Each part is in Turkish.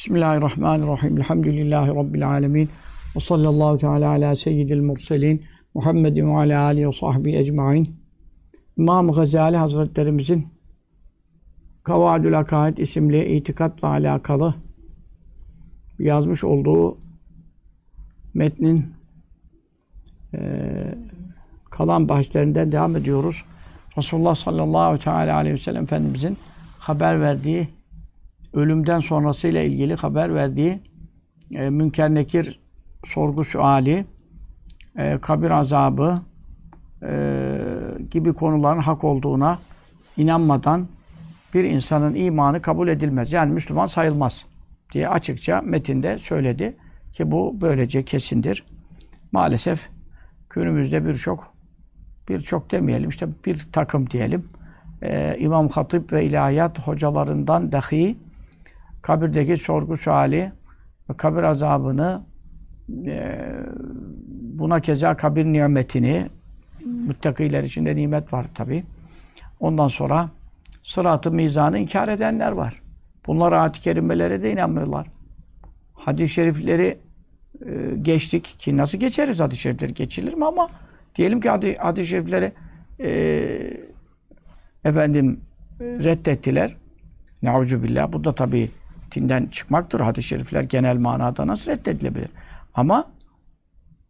Bismillahirrahmanirrahim. Elhamdülillahi Rabbil alemin. Ve sallallahu teala ala seyyidil murselin. Muhammedin ve ala alihi ve sahbihi ecmain. İmam Gazali Hazretlerimizin Kavadül Akaid isimli itikatla alakalı yazmış olduğu metnin e, kalan bahislerinden devam ediyoruz. Resulullah sallallahu teala aleyhi ve sellem Efendimizin haber verdiği ölümden sonrasıyla ilgili haber verdiği e, münker nekir sorgu suali, e, kabir azabı e, gibi konuların hak olduğuna inanmadan bir insanın imanı kabul edilmez. Yani Müslüman sayılmaz diye açıkça metinde söyledi ki bu böylece kesindir. Maalesef günümüzde birçok birçok demeyelim işte bir takım diyelim. Ee, İmam Hatip ve ilahiyat hocalarından dahi kabirdeki sorgu suali ve kabir azabını e, buna keza kabir nimetini müttakiler içinde nimet var tabi. Ondan sonra sıratı mizanı inkar edenler var. Bunlar ayet-i kerimelere de inanmıyorlar. Hadis-i şerifleri e, geçtik ki nasıl geçeriz hadis-i şerifleri geçilir mi ama diyelim ki hadis-i şerifleri e, efendim reddettiler. Neuzu billah. Bu da tabi dinden çıkmaktır. Hadis-i şerifler genel manada nasıl reddedilebilir? Ama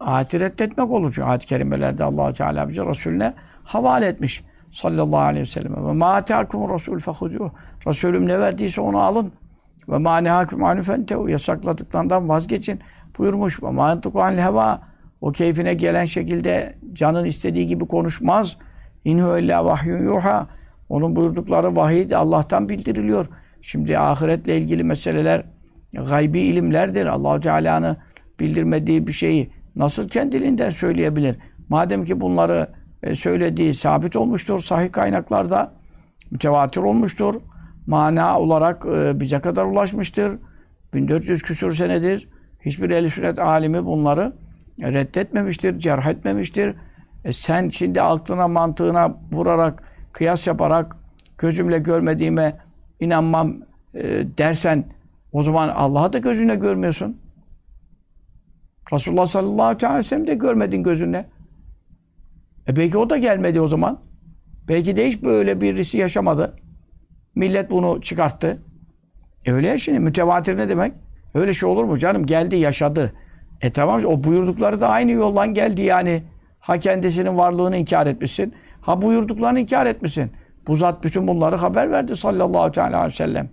ayeti reddetmek olur. Çünkü ayet-i kerimelerde allah Teala bize Resulüne havale etmiş. Sallallahu aleyhi ve sellem. Ve ma teakum Resul fehuduh. Resulüm ne verdiyse onu alın. Ve ma nehakum anu fentehu. Yasakladıklarından vazgeçin. Buyurmuş. Ve ma entuku heva. O keyfine gelen şekilde canın istediği gibi konuşmaz. İnhu illa vahyun yuha. Onun buyurdukları vahiy Allah'tan bildiriliyor. Şimdi ahiretle ilgili meseleler gaybi ilimlerdir. allah Teala'nın bildirmediği bir şeyi nasıl kendiliğinden söyleyebilir? Madem ki bunları e, söylediği sabit olmuştur, sahih kaynaklarda mütevatir olmuştur. Mana olarak e, bize kadar ulaşmıştır. 1400 küsur senedir hiçbir el sünnet alimi bunları reddetmemiştir, cerh etmemiştir. E sen şimdi aklına mantığına vurarak, kıyas yaparak gözümle görmediğime inanmam e, dersen o zaman Allah'ı da gözüne görmüyorsun. Resulullah sallallahu aleyhi ve sellem de görmedin gözünle. E belki o da gelmedi o zaman. Belki de hiç böyle birisi yaşamadı. Millet bunu çıkarttı. E öyle ya şimdi mütevatir ne demek? Öyle şey olur mu canım? Geldi yaşadı. E tamam o buyurdukları da aynı yoldan geldi yani. Ha kendisinin varlığını inkar etmişsin. Ha buyurduklarını inkar etmişsin. Bu zat bütün bunları haber verdi sallallahu aleyhi ve sellem.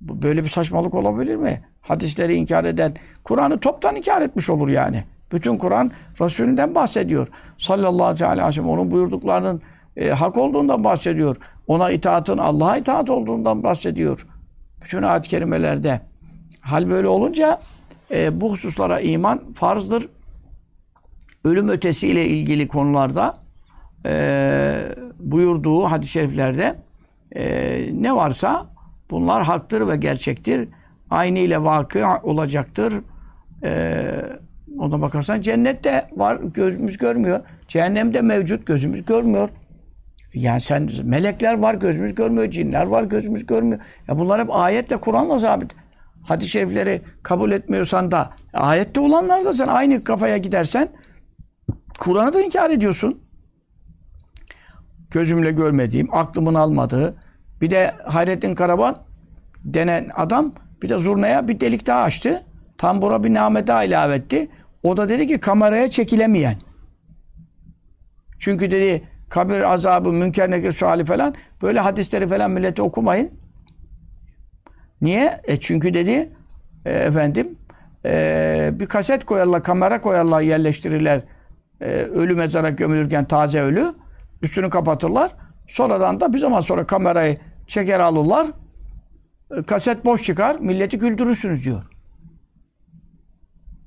Böyle bir saçmalık olabilir mi? Hadisleri inkar eden, Kur'an'ı toptan inkar etmiş olur yani. Bütün Kur'an Resulünden bahsediyor. Sallallahu aleyhi ve sellem onun buyurduklarının e, hak olduğundan bahsediyor. Ona itaatın Allah'a itaat olduğundan bahsediyor. Bütün ayet-i kerimelerde. Hal böyle olunca e, bu hususlara iman farzdır. Ölüm ötesiyle ilgili konularda e, buyurduğu hadis-i şeriflerde e, ne varsa bunlar haktır ve gerçektir. Aynı ile vakı olacaktır. E, ona bakarsan cennette var gözümüz görmüyor. Cehennemde mevcut gözümüz görmüyor. Yani sen melekler var gözümüz görmüyor, cinler var gözümüz görmüyor. Ya bunlar hep ayetle Kur'an'la sabit. Hadis-i şerifleri kabul etmiyorsan da ayette olanlar da sen aynı kafaya gidersen Kur'an'ı da inkar ediyorsun gözümle görmediğim, aklımın almadığı, bir de Hayrettin Karaban denen adam bir de zurnaya bir delik daha açtı. Tambura bir name daha ilave etti. O da dedi ki kameraya çekilemeyen. Çünkü dedi kabir azabı, münker nekir suali falan böyle hadisleri falan millete okumayın. Niye? E çünkü dedi e, efendim e, bir kaset koyarlar, kamera koyarlar, yerleştirirler. E, ölü mezara gömülürken taze ölü. Üstünü kapatırlar. Sonradan da bir zaman sonra kamerayı çeker alırlar. E, kaset boş çıkar. Milleti güldürürsünüz diyor.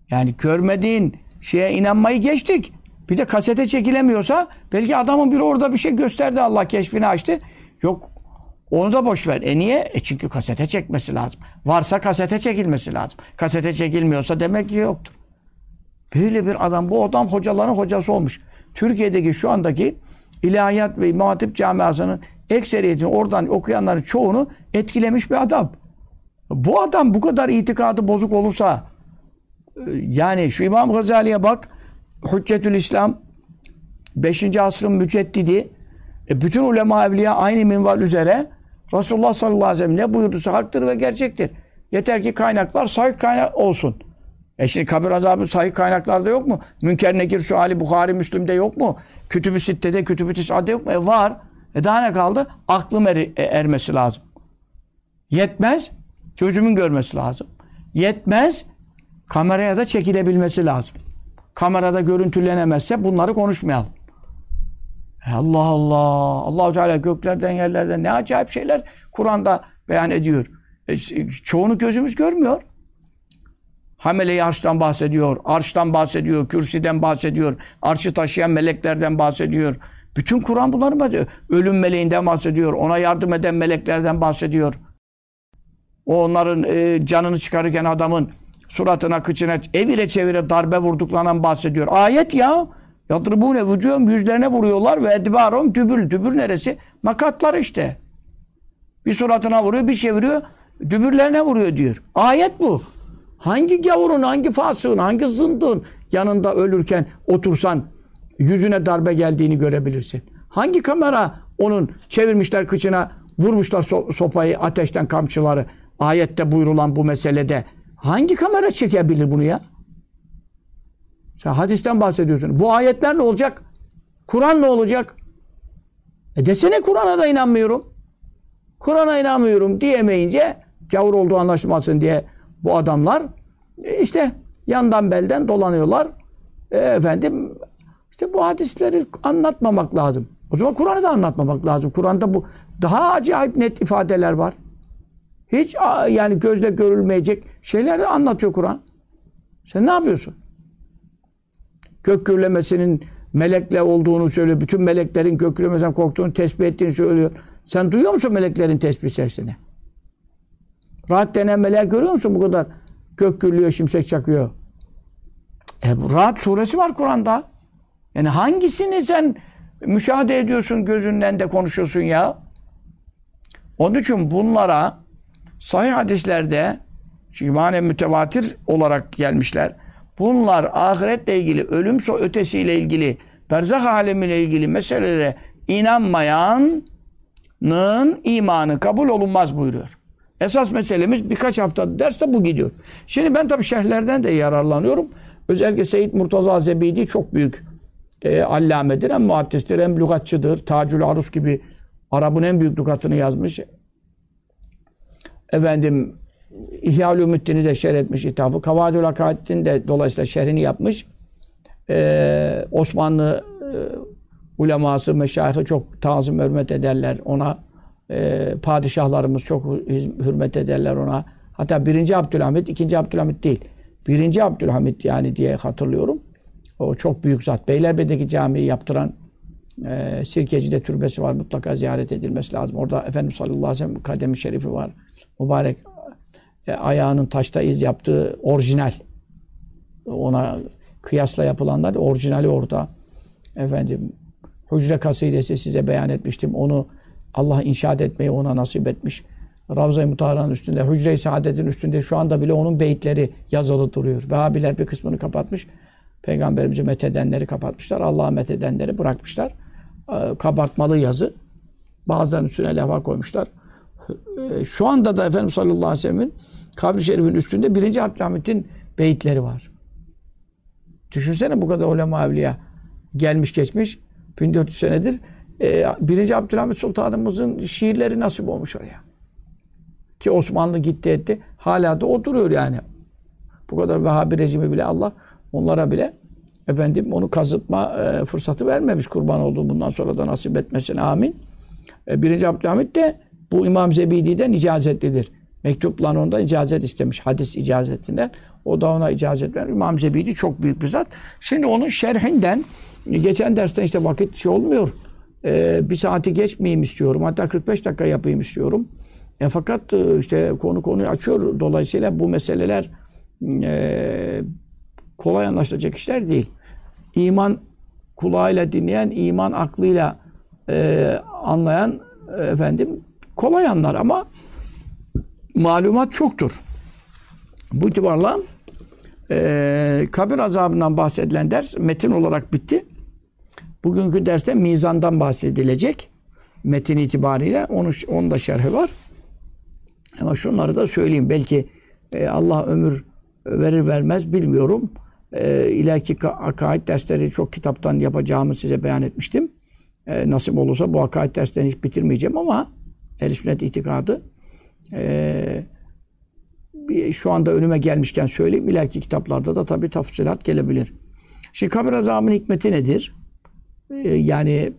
Yani görmediğin şeye inanmayı geçtik. Bir de kasete çekilemiyorsa belki adamın biri orada bir şey gösterdi Allah keşfini açtı. Yok onu da boş ver. E niye? E çünkü kasete çekmesi lazım. Varsa kasete çekilmesi lazım. Kasete çekilmiyorsa demek ki yoktur. Böyle bir adam. Bu adam hocaların hocası olmuş. Türkiye'deki şu andaki ilahiyat ve İmam Hatip camiasının ekseriyetini oradan okuyanların çoğunu etkilemiş bir adam. Bu adam bu kadar itikadı bozuk olursa e, yani şu İmam Gazali'ye bak Hüccetül İslam 5. asrın müceddidi e, bütün ulema evliya aynı minval üzere Resulullah sallallahu aleyhi ve sellem ne buyurduysa haktır ve gerçektir. Yeter ki kaynaklar sahih kaynak olsun. E şimdi kabir azabı sahih kaynaklarda yok mu? Münker Nekir Suali Bukhari Müslim'de yok mu? Kütüb-i Sitte'de, Kütüb-i Tis'ade yok mu? E var. E daha ne kaldı? Aklım er, e, ermesi lazım. Yetmez. Gözümün görmesi lazım. Yetmez. Kameraya da çekilebilmesi lazım. Kamerada görüntülenemezse bunları konuşmayalım. E Allah Allah. Allahu Teala göklerden yerlerden ne acayip şeyler Kur'an'da beyan ediyor. E, çoğunu gözümüz görmüyor. Hamele-i arştan bahsediyor, arştan bahsediyor, kürsiden bahsediyor, arşı taşıyan meleklerden bahsediyor. Bütün Kur'an bunları bahsediyor. Ölüm meleğinden bahsediyor, ona yardım eden meleklerden bahsediyor. O onların e, canını çıkarırken adamın suratına, kıçına, ev ile çevire darbe vurduklarından bahsediyor. Ayet ya. Yadribune vücuhum yüzlerine vuruyorlar ve edbarum dübül. Dübül neresi? Makatlar işte. Bir suratına vuruyor, bir çeviriyor. Dübürlerine vuruyor diyor. Ayet bu. Hangi gavurun, hangi fasığın, hangi zındığın yanında ölürken otursan yüzüne darbe geldiğini görebilirsin. Hangi kamera onun çevirmişler kıçına, vurmuşlar so sopayı, ateşten kamçıları. Ayette buyurulan bu meselede. Hangi kamera çekebilir bunu ya? Sen hadisten bahsediyorsun. Bu ayetler ne olacak? Kur'an ne olacak? E desene Kur'an'a da inanmıyorum. Kur'an'a inanmıyorum diyemeyince gavur olduğu anlaşılmasın diye bu adamlar e, işte yandan belden dolanıyorlar. E, efendim işte bu hadisleri anlatmamak lazım. O zaman Kur'an'ı da anlatmamak lazım. Kur'an'da bu daha acayip net ifadeler var. Hiç yani gözle görülmeyecek şeyleri anlatıyor Kur'an. Sen ne yapıyorsun? Gök gürlemesinin melekle olduğunu söylüyor. Bütün meleklerin gök gürlemesinden korktuğunu tespih ettiğini söylüyor. Sen duyuyor musun meleklerin tesbih sesini? Rahat denen meleği görüyor musun bu kadar? Gök gürlüyor, şimşek çakıyor. E bu Rahat suresi var Kur'an'da. Yani hangisini sen müşahede ediyorsun, gözünden de konuşuyorsun ya? Onun için bunlara sahih hadislerde çünkü manen mütevatir olarak gelmişler. Bunlar ahiretle ilgili, ölüm ötesiyle ilgili, berzah alemiyle ilgili meselelere inanmayanın imanı kabul olunmaz buyuruyor. Esas meselemiz birkaç hafta derste bu gidiyor. Şimdi ben tabii şerhlerden de yararlanıyorum. Özellikle Seyyid Murtaza Zebidi çok büyük e, allamedir. Hem muhaddistir hem lügatçıdır. Tacül Arus gibi Arap'ın en büyük lügatını yazmış. Efendim İhya-ül de şerh etmiş ithafı. Kavadül Hakattin de dolayısıyla şerhini yapmış. Ee, Osmanlı e, uleması, meşayihı çok tazim hürmet ederler ona. Ee, padişahlarımız çok hürmet ederler ona. Hatta birinci Abdülhamit, ikinci Abdülhamit değil. Birinci Abdülhamit yani diye hatırlıyorum. O çok büyük zat. Beylerbeyi'deki camiyi yaptıran e, Sirkeci'de türbesi var. Mutlaka ziyaret edilmesi lazım. Orada Efendimiz sallallahu aleyhi ve sellem kademi şerifi var. Mübarek e, ayağının taşta iz yaptığı orijinal. Ona kıyasla yapılanlar orijinali orada. Efendim Hücre kasidesi size beyan etmiştim. Onu Allah inşaat etmeyi ona nasip etmiş. Ravza-i Mutahara'nın üstünde, Hücre-i Saadet'in üstünde şu anda bile onun beyitleri yazılı duruyor. Vehhabiler bir kısmını kapatmış. Peygamberimizi methedenleri kapatmışlar. Allah'ı methedenleri bırakmışlar. E, kabartmalı yazı. Bazılarının üstüne levha koymuşlar. E, şu anda da Efendimiz sallallahu aleyhi ve sellem'in kabri şerifin üstünde birinci Abdülhamit'in beyitleri var. Düşünsene bu kadar ulema evliya gelmiş geçmiş 1400 senedir e, birinci Abdülhamit Sultanımızın şiirleri nasip olmuş oraya. Ki Osmanlı gitti etti. Hala da o duruyor yani. Bu kadar Vehhabi rejimi bile Allah onlara bile efendim onu kazıtma e, fırsatı vermemiş kurban olduğum bundan sonra da nasip etmesin amin. E, birinci Abdülhamit de bu İmam Zebidi'den icazetlidir. Mektupla onda icazet istemiş. Hadis icazetinden. O da ona icazet ver. İmam Zebidi çok büyük bir zat. Şimdi onun şerhinden geçen dersten işte vakit şey olmuyor. Ee, bir saati geçmeyeyim istiyorum. Hatta 45 dakika yapayım istiyorum. E, fakat e, işte konu konuyu açıyor. Dolayısıyla bu meseleler e, kolay anlaşılacak işler değil. İman kulağıyla dinleyen, iman aklıyla e, anlayan e, efendim kolay anlar ama malumat çoktur. Bu itibarla e, kabir azabından bahsedilen ders metin olarak bitti. Bugünkü derste mizandan bahsedilecek. Metin itibariyle. Onun, onun da şerhi var. Ama şunları da söyleyeyim. Belki e, Allah ömür verir vermez bilmiyorum. E, ileriki akaid dersleri çok kitaptan yapacağımı size beyan etmiştim. E, nasip olursa bu akaid derslerini hiç bitirmeyeceğim ama ehl sünnet itikadı e, bir, şu anda önüme gelmişken söyleyeyim. İleriki kitaplarda da tabii tafsilat gelebilir. Şimdi kabir azabının hikmeti nedir? E, yani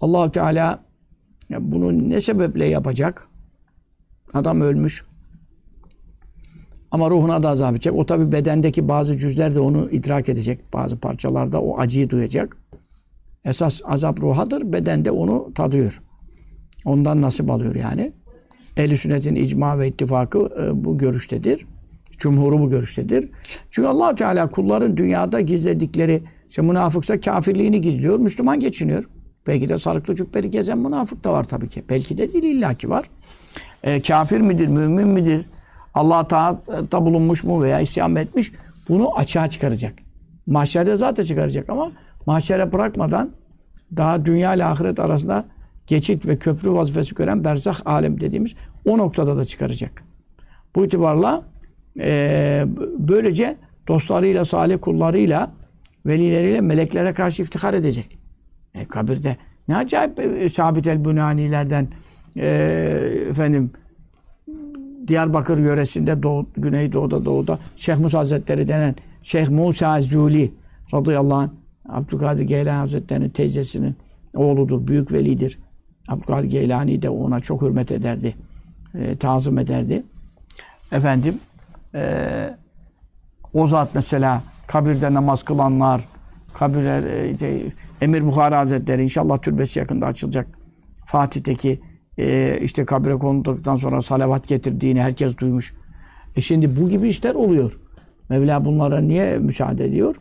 allah Teala bunu ne sebeple yapacak? Adam ölmüş. Ama ruhuna da azap edecek. O tabi bedendeki bazı cüzler de onu idrak edecek. Bazı parçalarda o acıyı duyacak. Esas azap ruhadır. Bedende onu tadıyor. Ondan nasip alıyor yani. Ehl-i sünnetin icma ve ittifakı e, bu görüştedir. Cumhuru bu görüştedir. Çünkü allah Teala kulların dünyada gizledikleri, işte münafıksa kafirliğini gizliyor, Müslüman geçiniyor. Belki de sarıklı cübbeli gezen münafık da var tabii ki. Belki de değil illaki var. E, kafir midir, mümin midir? Allah Teala'da bulunmuş mu veya isyan etmiş? Bunu açığa çıkaracak. Mahşerde zaten çıkaracak ama mahşere bırakmadan daha dünya ile ahiret arasında geçit ve köprü vazifesi gören berzah alem dediğimiz o noktada da çıkaracak. Bu itibarla e, böylece dostlarıyla, salih kullarıyla, velileriyle meleklere karşı iftihar edecek. E, kabirde ne acayip e, Sabit el-Bünanilerden e, efendim Diyarbakır yöresinde doğu, Güneydoğu'da doğuda Şeyh Musa Hazretleri denen Şeyh Musa Zuli radıyallahu anh Abdülkadir Geylani Hazretleri'nin teyzesinin oğludur. Büyük velidir. Abdülkadir Geylani de ona çok hürmet ederdi. E, tazım ederdi. Efendim e, o zat mesela kabirde namaz kılanlar kabirler e, şey, Emir Bukhari Hazretleri inşallah türbesi yakında açılacak. Fatih'teki e, işte kabire konulduktan sonra salavat getirdiğini herkes duymuş. E şimdi bu gibi işler oluyor. Mevla bunlara niye müsaade ediyor?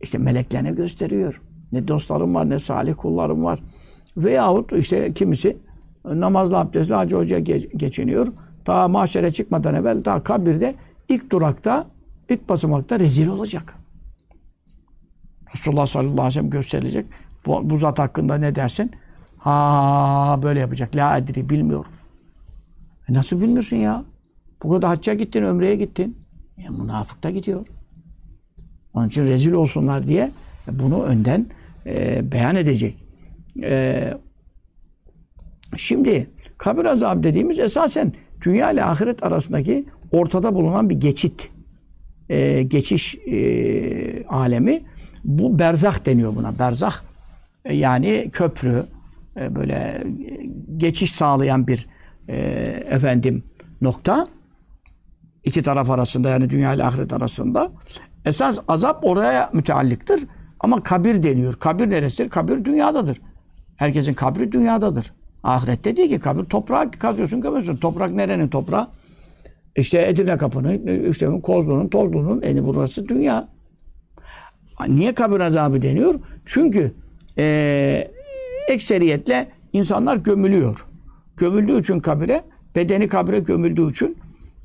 İşte meleklerine gösteriyor. Ne dostlarım var ne salih kullarım var. Veyahut işte kimisi namazlı abdestli hacı hocaya geçiniyor. Ta mahşere çıkmadan evvel ta kabirde ilk durakta ilk basamakta rezil olacak. Resulullah sallallahu aleyhi ve sellem gösterilecek. Bu, bu zat hakkında ne dersin? Ha böyle yapacak. La adri bilmiyorum. E nasıl bilmiyorsun ya? Bu kadar hacca gittin, ömreye gittin. E, münafık da gidiyor. Onun için rezil olsunlar diye bunu önden e, beyan edecek. E, şimdi kabir azabı dediğimiz esasen dünya ile ahiret arasındaki ortada bulunan bir geçit. E, geçiş e, alemi. Bu berzah deniyor buna. Berzah e, yani köprü, e, böyle geçiş sağlayan bir e, efendim nokta. iki taraf arasında yani dünya ile ahiret arasında. Esas azap oraya müteallıktır. Ama kabir deniyor. Kabir neresidir? Kabir dünyadadır. Herkesin kabri dünyadadır. Ahirette değil ki kabir. Toprağı kazıyorsun, kazıyorsun. Toprak nerenin toprağı? İşte Edirne Kapı'nın, işte Kozlu'nun, Tozlu'nun, eni burası dünya. Niye kabir azabı deniyor? Çünkü e, ekseriyetle insanlar gömülüyor. Gömüldüğü için kabire, bedeni kabire gömüldüğü için,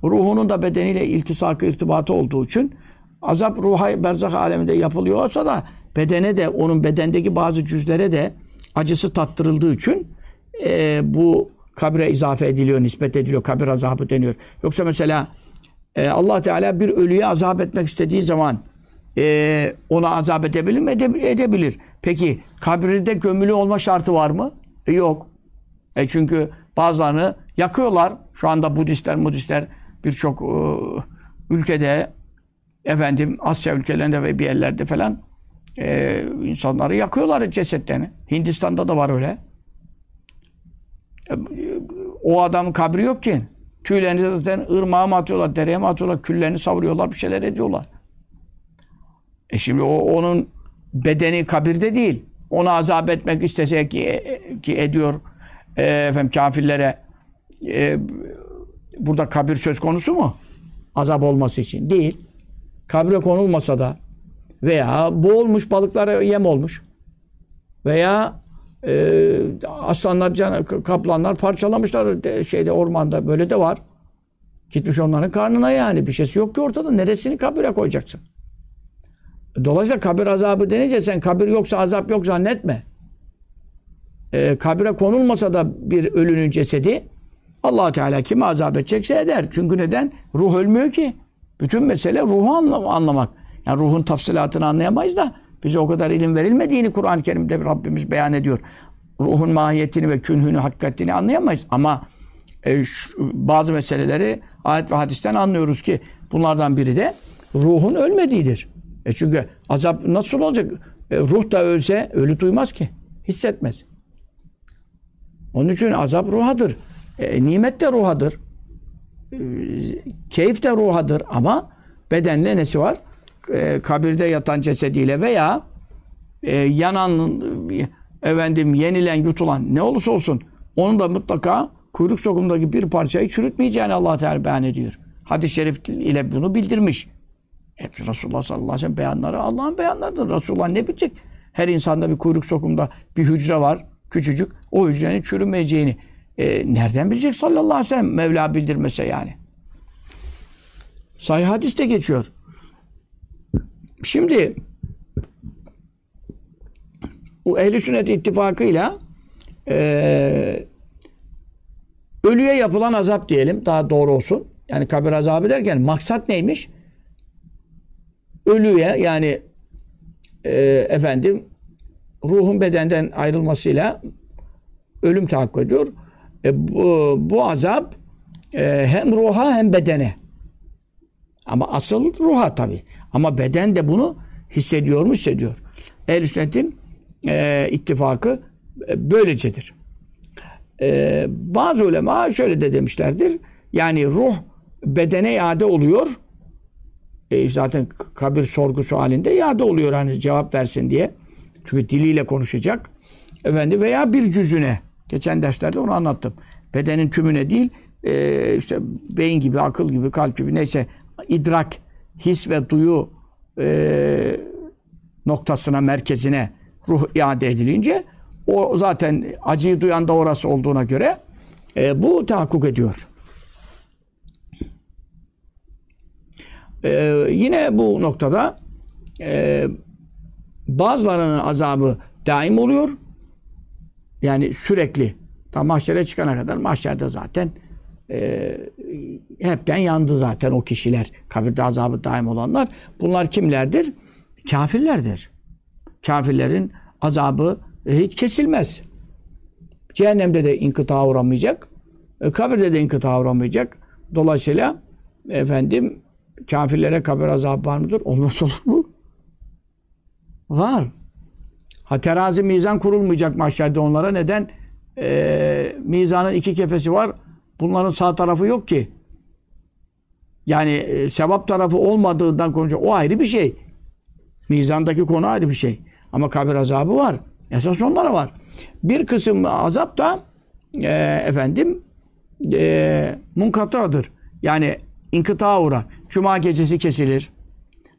ruhunun da bedeniyle iltisakı, irtibatı olduğu için azap ruha berzah aleminde yapılıyorsa da bedene de onun bedendeki bazı cüzlere de acısı tattırıldığı için e, bu kabre izafe ediliyor, nispet ediliyor, kabir azabı deniyor. Yoksa mesela e, Allah Teala bir ölüye azap etmek istediği zaman e, ona azap edebilir mi? edebilir. Peki kabirde gömülü olma şartı var mı? E, yok. E, çünkü bazılarını yakıyorlar. Şu anda Budistler, Budistler birçok e, ülkede efendim Asya ülkelerinde ve bir yerlerde falan e, insanları yakıyorlar cesetlerini. Hindistan'da da var öyle. E, o adamın kabri yok ki. Tüylerini zaten ırmağa mı atıyorlar, dereye mi atıyorlar, küllerini savuruyorlar, bir şeyler ediyorlar. E şimdi o onun bedeni kabirde değil. Onu azap etmek istese ki, ki ediyor e, efendim kafirlere e, burada kabir söz konusu mu? Azap olması için. Değil. Kabre konulmasa da veya boğulmuş balıklara yem olmuş veya e, aslanlar, can, kaplanlar parçalamışlar de, şeyde ormanda böyle de var. Gitmiş onların karnına yani. Bir şeysi yok ki ortada. Neresini kabire koyacaksın? Dolayısıyla kabir azabı denince sen kabir yoksa azap yok zannetme. Ee, kabire konulmasa da bir ölünün cesedi allah Teala kimi azap edecekse eder. Çünkü neden? Ruh ölmüyor ki. Bütün mesele ruhu anlamak. Yani ruhun tafsilatını anlayamayız da bize o kadar ilim verilmediğini Kur'an-ı Kerim'de Rabbimiz beyan ediyor. Ruhun mahiyetini ve künhünü, hakikatini anlayamayız. Ama e, şu, bazı meseleleri ayet ve hadisten anlıyoruz ki bunlardan biri de ruhun ölmediğidir. E çünkü azap nasıl olacak? E, ruh da ölse ölü duymaz ki. Hissetmez. Onun için azap ruhadır. E, nimet de ruhadır. E, keyif de ruhadır ama bedenle nesi var? E, kabirde yatan cesediyle veya e, yanan efendim yenilen yutulan ne olursa olsun onun da mutlaka kuyruk sokumundaki bir parçayı çürütmeyeceğini Allah Teala beyan ediyor. Hadis-i şerif ile bunu bildirmiş. Hep Resulullah sallallahu aleyhi ve sellem beyanları Allah'ın beyanlarıdır. Resulullah ne bilecek? Her insanda bir kuyruk sokumda bir hücre var. Küçücük. O hücrenin çürümeyeceğini. E, nereden bilecek sallallahu aleyhi ve sellem? Mevla bildirmese yani. Sahih hadiste geçiyor. Şimdi o ehli sünnet ittifakıyla e, ölüye yapılan azap diyelim daha doğru olsun. Yani kabir azabı derken maksat neymiş? Ölüye yani e, efendim ruhun bedenden ayrılmasıyla ölüm tahakkuk ediyor. E, bu, bu azap e, hem ruha hem bedene. Ama asıl ruha tabi. Ama beden de bunu hissediyor mu hissediyor. Ehl-i e, ittifakı e, böylecedir. E, bazı ulema şöyle de demişlerdir. Yani ruh bedene iade oluyor. E, zaten kabir sorgusu halinde iade oluyor hani cevap versin diye. Çünkü diliyle konuşacak. Efendi veya bir cüzüne. Geçen derslerde onu anlattım. Bedenin tümüne değil, e, işte beyin gibi, akıl gibi, kalp gibi neyse idrak, his ve duyu e, noktasına, merkezine ruh iade edilince o zaten acıyı duyan da orası olduğuna göre e, bu tahakkuk ediyor. E, yine bu noktada e, bazılarının azabı daim oluyor. Yani sürekli. Tam mahşere çıkana kadar mahşerde zaten e, hepten yandı zaten o kişiler. Kabirde azabı daim olanlar. Bunlar kimlerdir? Kafirlerdir. Kafirlerin azabı e, hiç kesilmez. Cehennemde de inkıta uğramayacak. E, kabirde de inkıta uğramayacak. Dolayısıyla efendim kafirlere kabir azabı var mıdır? Olmaz olur mu? Var. Ha terazi mizan kurulmayacak mahşerde onlara. Neden? Ee, mizanın iki kefesi var. Bunların sağ tarafı yok ki. Yani e, sevap tarafı olmadığından konuşuyor. O ayrı bir şey. Mizandaki konu ayrı bir şey. Ama kabir azabı var. Esas onlara var. Bir kısım azap da e, efendim e, munkatıdır. Yani inkıta uğrar. Cuma gecesi kesilir.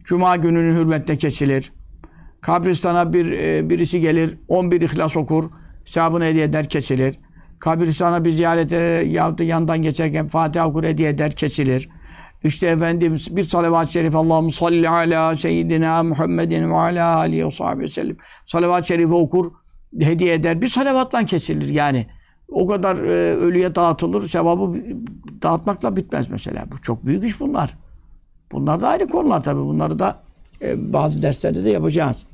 Cuma gününün hürmetine kesilir. Kabristana bir e, birisi gelir, 11 ihlas okur, sevabını hediye eder, kesilir. Kabristana bir ziyaret eder, yahut da yandan geçerken Fatiha okur, hediye eder, kesilir. İşte efendim bir salavat-ı şerif Allah'ım salli ala seyyidina Muhammedin ve ala alihi ve sahibi sellem. Salavat-ı şerifi okur, hediye eder. Bir salavatla kesilir yani. O kadar e, ölüye dağıtılır. Sevabı dağıtmakla bitmez mesela. Bu çok büyük iş bunlar. Bunlar da ayrı konular tabii. Bunları da e, bazı derslerde de yapacağız.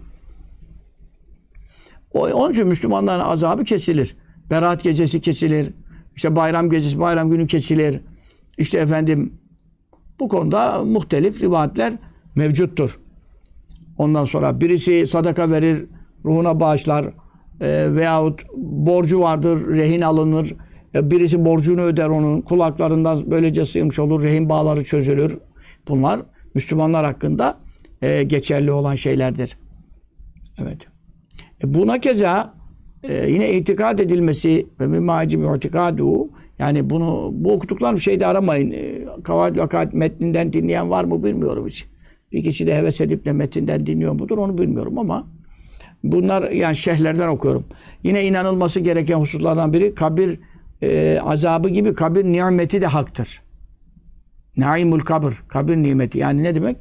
O, onun için Müslümanların azabı kesilir. Berat gecesi kesilir. İşte bayram gecesi, bayram günü kesilir. İşte efendim bu konuda muhtelif rivayetler mevcuttur. Ondan sonra birisi sadaka verir, ruhuna bağışlar e, veyahut borcu vardır, rehin alınır. E, birisi borcunu öder onun. Kulaklarından böylece sıymış olur, rehin bağları çözülür. Bunlar Müslümanlar hakkında e, geçerli olan şeylerdir. Evet. E, buna keza e, yine itikad edilmesi ve mimacim itikadu yani bunu bu okuduklarım şeyde aramayın. E, Kavaid Vakat metninden dinleyen var mı bilmiyorum hiç. Bir kişi de heves edip de metinden dinliyor mudur onu bilmiyorum ama bunlar yani şehirlerden okuyorum. Yine inanılması gereken hususlardan biri kabir e, azabı gibi kabir nimeti de haktır. Naimul kabir. Kabir nimeti. Yani ne demek?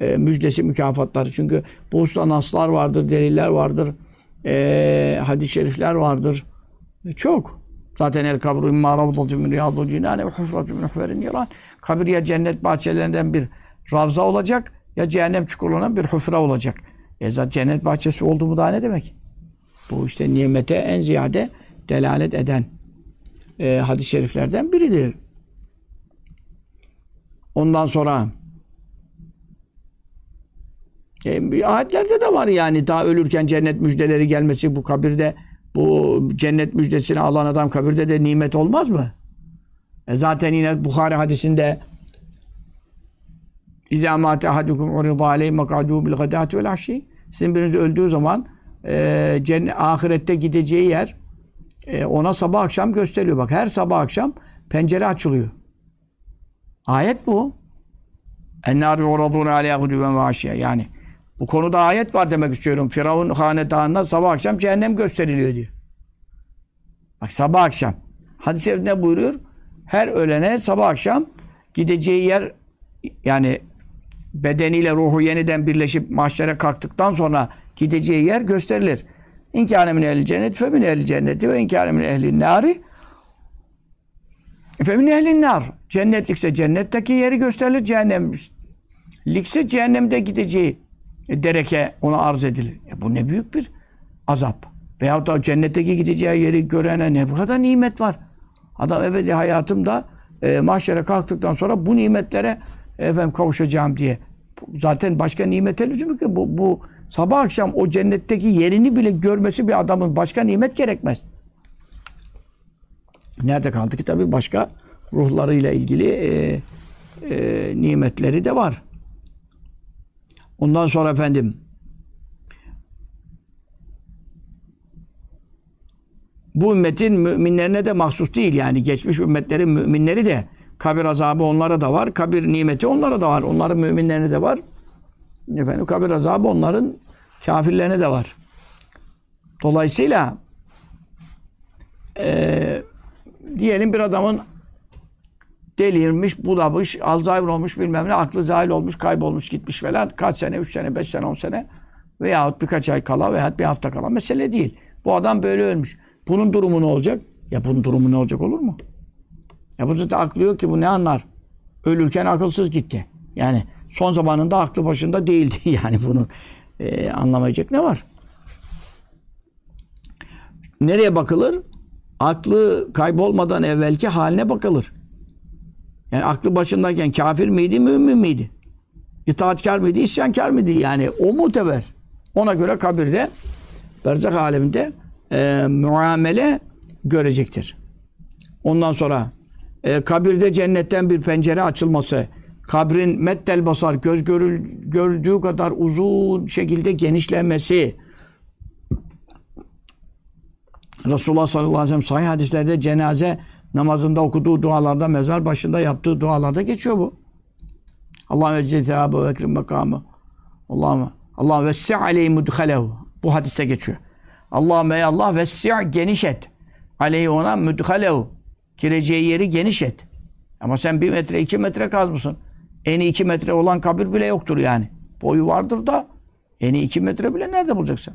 E, müjdesi, mükafatları. Çünkü bu usta naslar vardır, deliller vardır. E, hadis-i şerifler vardır. E, çok. Zaten el kabru imma ravdatu min riyadul cinane ve hufratu min hufverin niran. Kabir ya cennet bahçelerinden bir ravza olacak ya cehennem çukurlarından bir hufra olacak. E zaten cennet bahçesi oldu mu daha ne demek? Bu işte nimete en ziyade delalet eden e, hadis-i şeriflerden biridir. Ondan sonra e, ayetlerde de var yani daha ölürken cennet müjdeleri gelmesi bu kabirde bu cennet müjdesini alan adam kabirde de nimet olmaz mı? E zaten yine Bukhari hadisinde İzâ mâte ahadukum urida aleyhi makadû bil gadâti vel aşşî Sizin biriniz öldüğü zaman e, cennet, ahirette gideceği yer e, ona sabah akşam gösteriyor. Bak her sabah akşam pencere açılıyor. Ayet bu. Ennâri uradûne aleyhi gudüven ve Yani bu konuda ayet var demek istiyorum. Firavun hanedanına sabah akşam cehennem gösteriliyor diyor. Bak sabah akşam. Hadis-i şerif ne buyuruyor? Her ölene sabah akşam gideceği yer yani bedeniyle ruhu yeniden birleşip mahşere kalktıktan sonra gideceği yer gösterilir. İnkâne min ehli cennet fe min ehli cenneti ve inkâne min ehli nâri fe min ehli nâr. Cennetlikse cennetteki yeri gösterilir. Cehennemlikse cehennemde gideceği dereke ona arz edilir. E bu ne büyük bir azap. Veyahut da cennetteki gideceği yeri görene ne bu kadar nimet var. Adam ebedi hayatımda e, mahşere kalktıktan sonra bu nimetlere efendim kavuşacağım diye. Zaten başka nimete lüzum ki bu, bu sabah akşam o cennetteki yerini bile görmesi bir adamın başka nimet gerekmez. Nerede kaldı ki tabii başka ruhlarıyla ilgili e, e, nimetleri de var. Ondan sonra efendim bu ümmetin müminlerine de mahsus değil. Yani geçmiş ümmetlerin müminleri de kabir azabı onlara da var. Kabir nimeti onlara da var. Onların müminlerine de var. Efendim kabir azabı onların kafirlerine de var. Dolayısıyla e, diyelim bir adamın delirmiş, budamış, Alzheimer olmuş bilmem ne, aklı zahil olmuş, kaybolmuş, gitmiş falan. Kaç sene, üç sene, beş sene, on sene veyahut birkaç ay kala veyahut bir hafta kala mesele değil. Bu adam böyle ölmüş. Bunun durumu ne olacak? Ya bunun durumu ne olacak olur mu? Ya bu zaten aklı yok ki bu ne anlar? Ölürken akılsız gitti. Yani son zamanında aklı başında değildi. Yani bunu e, anlamayacak ne var? Nereye bakılır? Aklı kaybolmadan evvelki haline bakılır. Yani aklı başındayken kafir miydi, mümin miydi? İtaatkar mıydı, isyankar mıydı? Yani o muteber. Ona göre kabirde, berzak aleminde e, muamele görecektir. Ondan sonra e, kabirde cennetten bir pencere açılması, kabrin mettel basar, göz görül, gördüğü kadar uzun şekilde genişlemesi, Resulullah sallallahu aleyhi ve sellem sahih hadislerde cenaze namazında okuduğu dualarda, mezar başında yaptığı dualarda geçiyor bu. Allahümme ecce sevabı ve ekrim makamı. Allahümme Allah vessi aleyhi mudhalehu. Bu hadiste geçiyor. Allahümme ey Allah vessi geniş et. Aleyhi ona mudhalehu. Gireceği yeri geniş et. Ama sen bir metre, iki metre kazmışsın. Eni iki metre olan kabir bile yoktur yani. Boyu vardır da eni iki metre bile nerede bulacaksın?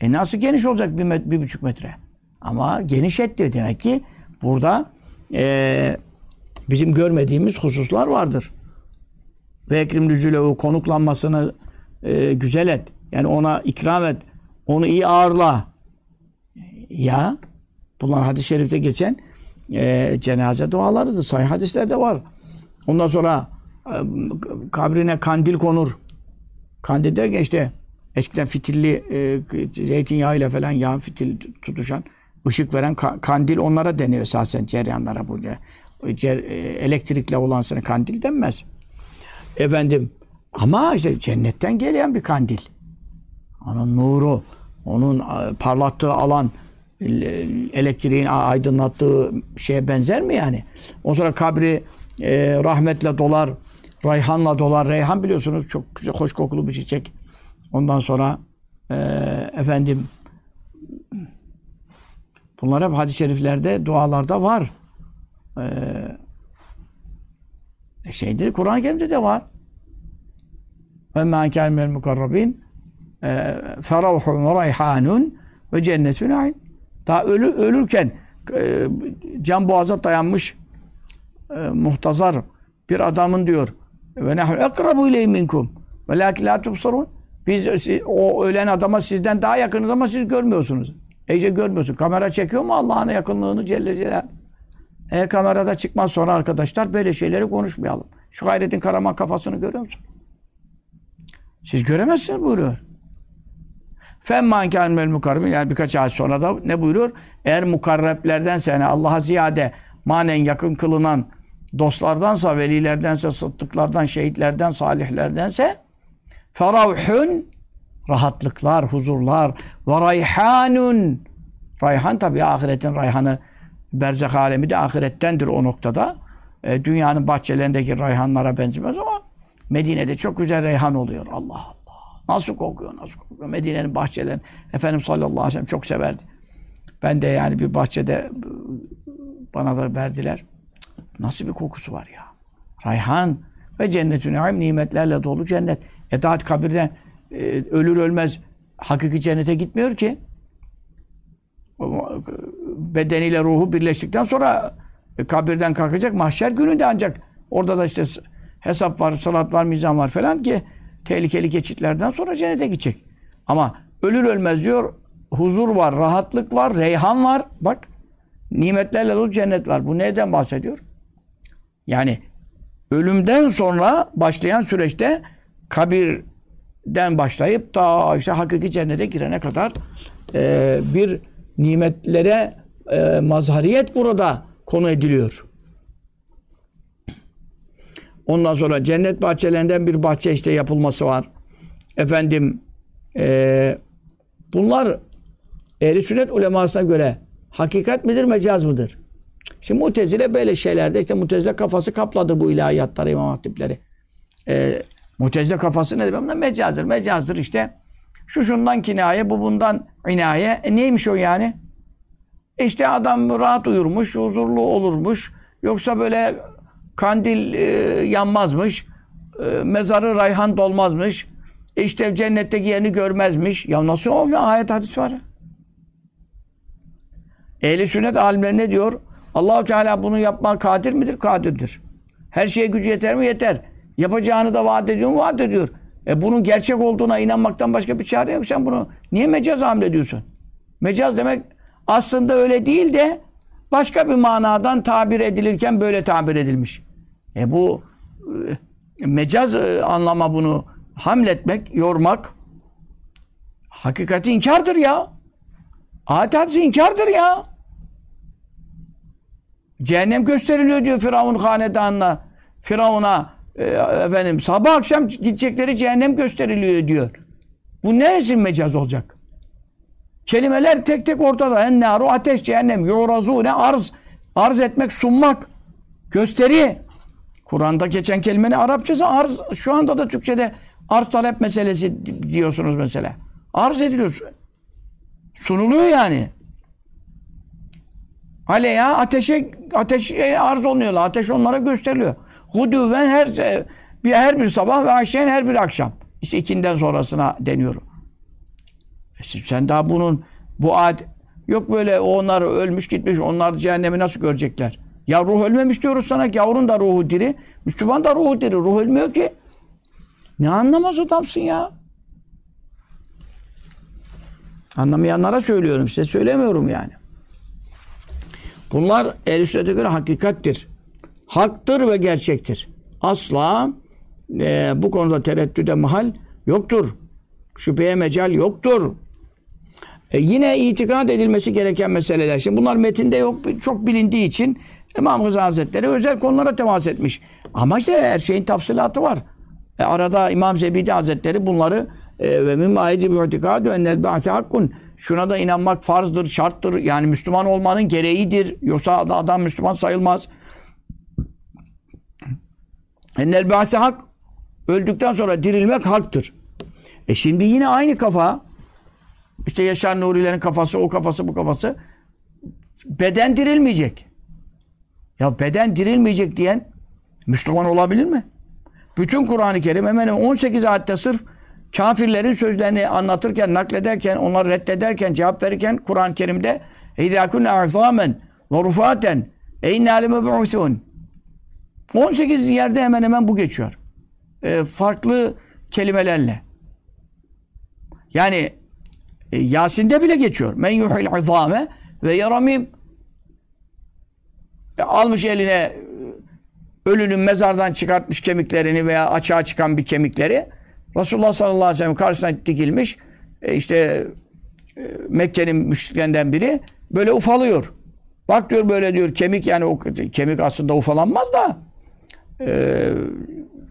E nasıl geniş olacak bir, met, bir buçuk metre? Ama geniş etti. Demek ki burada e, bizim görmediğimiz hususlar vardır. Ve ekrim o konuklanmasını e, güzel et. Yani ona ikram et. Onu iyi ağırla. Ya bunlar hadis-i şerifte geçen e, cenaze dualarıdır. Sahih hadislerde var. Ondan sonra e, kabrine kandil konur. Kandil derken işte eskiden fitilli e, zeytinyağıyla falan yağ fitil tutuşan ışık veren kandil onlara deniyor esasen ceryanlara burada. E, elektrikle olansına kandil denmez. Efendim ama işte cennetten gelen bir kandil. Onun nuru, onun e, parlattığı alan, elektriğin aydınlattığı şeye benzer mi yani? O sonra kabri e, rahmetle dolar, rayhanla dolar. Reyhan biliyorsunuz çok güzel, hoş kokulu bir çiçek. Ondan sonra e, efendim bunlar hep hadis-i şeriflerde, dualarda var. E, E şeydir, Kur'an-ı Kerim'de de var. Ve mâ kâne minel mukarrabîn feravhun ve rayhanun ve cennetün ayn. Daha ölü, ölürken e, can boğaza dayanmış e, muhtazar bir adamın diyor ve nahnu ekrabu ileyhi minkum ve lakin la tubsarun biz o ölen adama sizden daha yakınız ama siz görmüyorsunuz. Ece görmüyorsun. Kamera çekiyor mu Allah'ın yakınlığını Celle Celal? E kamerada çıkmaz sonra arkadaşlar böyle şeyleri konuşmayalım. Şu Hayrettin Karaman kafasını görüyor musun? Siz göremezsiniz buyuruyor. Femman kâmel mukarrabin yani birkaç ay sonra da ne buyuruyor? Eğer mukarreplerden yani Allah'a ziyade manen yakın kılınan dostlardansa, velilerdense, sıddıklardan, şehitlerden, salihlerdense feravhun rahatlıklar, huzurlar ve rayhanun rayhan tabi ahiretin rayhanı berzak alemi de ahirettendir o noktada. E, dünyanın bahçelerindeki rayhanlara benzemez ama Medine'de çok güzel reyhan oluyor. Allah Allah. Nasıl kokuyor, nasıl kokuyor. Medine'nin bahçelerini Efendimiz sallallahu aleyhi ve sellem çok severdi. Ben de yani bir bahçede bana da verdiler. Nasıl bir kokusu var ya. Rayhan ve cennetün naim nimetlerle dolu cennet. E daha kabirden e, ölür ölmez hakiki cennete gitmiyor ki. Bedeniyle ruhu birleştikten sonra e, kabirden kalkacak mahşer gününde ancak orada da işte hesap var, salat var, mizan var falan ki tehlikeli geçitlerden sonra cennete gidecek. Ama ölür ölmez diyor huzur var, rahatlık var, reyhan var. Bak nimetlerle dolu cennet var. Bu neden bahsediyor? Yani ölümden sonra başlayan süreçte kabirden başlayıp da işte hakiki cennete girene kadar e, bir nimetlere e, mazhariyet burada konu ediliyor. Ondan sonra cennet bahçelerinden bir bahçe işte yapılması var. Efendim e, bunlar ehli sünnet ulemasına göre hakikat midir, mecaz mıdır? Şimdi mutezile böyle şeylerde işte mutezile kafası kapladı bu ilahiyatları, imam hatipleri. E, mutezile kafası ne demek? Mecazdır. Mecazdır işte. Şu şundan kinaye, bu bundan inaye. E neymiş o yani? İşte adam rahat uyurmuş, huzurlu olurmuş. Yoksa böyle kandil e, yanmazmış. E, mezarı rayhan dolmazmış. E işte cennetteki yerini görmezmiş. Ya nasıl oluyor? Ayet hadis var. Ehli sünnet alimleri ne diyor? Allahu Teala bunu yapma kadir midir? Kadirdir. Her şeye gücü yeter mi? Yeter. Yapacağını da vaat ediyor mu? Vaat ediyor. E bunun gerçek olduğuna inanmaktan başka bir çare yok. Sen bunu niye mecaz hamlediyorsun? Mecaz demek aslında öyle değil de başka bir manadan tabir edilirken böyle tabir edilmiş. E bu e, mecaz e, anlama bunu hamletmek, yormak hakikati inkardır ya. Ayet hadisi inkardır ya. Cehennem gösteriliyor diyor Firavun hanedanına. Firavun'a e, efendim sabah akşam gidecekleri cehennem gösteriliyor diyor. Bu ne ezin mecaz olacak? Kelimeler tek tek ortada. En naru ateş cehennem. Yorazu ne arz. Arz etmek, sunmak. Gösteri. Kur'an'da geçen kelimenin Arapçası arz. Şu anda da Türkçe'de arz talep meselesi diyorsunuz mesela. Arz ediliyor. Sunuluyor yani. Aleyha ateşe ateşe arz oluyorlar. Ateş onlara gösteriliyor. Hudüven her bir her bir sabah ve aşağı her bir akşam. İşte ikinden sonrasına deniyor. E sen daha bunun bu ad yok böyle onlar ölmüş gitmiş onlar cehennemi nasıl görecekler? Ya ruh ölmemiş diyoruz sana. Yavrun da ruhu diri. Müslüman da ruhu diri. Ruh ölmüyor ki. Ne anlamaz adamsın ya? Anlamayanlara söylüyorum. Size söylemiyorum yani. Bunlar el göre hakikattir. Haktır ve gerçektir. Asla e, bu konuda tereddüde mahal yoktur. Şüpheye mecal yoktur. E, yine itikad edilmesi gereken meseleler. Şimdi bunlar metinde yok, çok bilindiği için İmam Rıza Hazretleri özel konulara temas etmiş. Ama işte her şeyin tafsilatı var. E, arada İmam Zebidi Hazretleri bunları e, ve mim ayeti bi'tikadu ennel ba'se hakkun şuna da inanmak farzdır, şarttır. Yani Müslüman olmanın gereğidir. Yoksa adam Müslüman sayılmaz. Ennel ba'se hak öldükten sonra dirilmek haktır. E şimdi yine aynı kafa işte Yaşar Nurilerin kafası, o kafası, bu kafası beden dirilmeyecek. Ya beden dirilmeyecek diyen Müslüman olabilir mi? Bütün Kur'an-ı Kerim hemen hemen 18 ayette sırf kafirlerin sözlerini anlatırken, naklederken, onları reddederken, cevap verirken Kur'an-ı Kerim'de اِذَا كُنَّ اَعْظَامًا وَرُفَاتًا اَيْنَا لِمَبْعُثُونَ 18 yerde hemen hemen bu geçiyor. E, farklı kelimelerle. Yani e, Yasin'de bile geçiyor. Men yuhil izame ve yaramim. E, almış eline e, ölünün mezardan çıkartmış kemiklerini veya açığa çıkan bir kemikleri Resulullah sallallahu aleyhi ve sellem karşısına dikilmiş. E, işte e, Mekke'nin müşriklerinden biri böyle ufalıyor. Bak diyor böyle diyor kemik yani o kemik aslında ufalanmaz da e,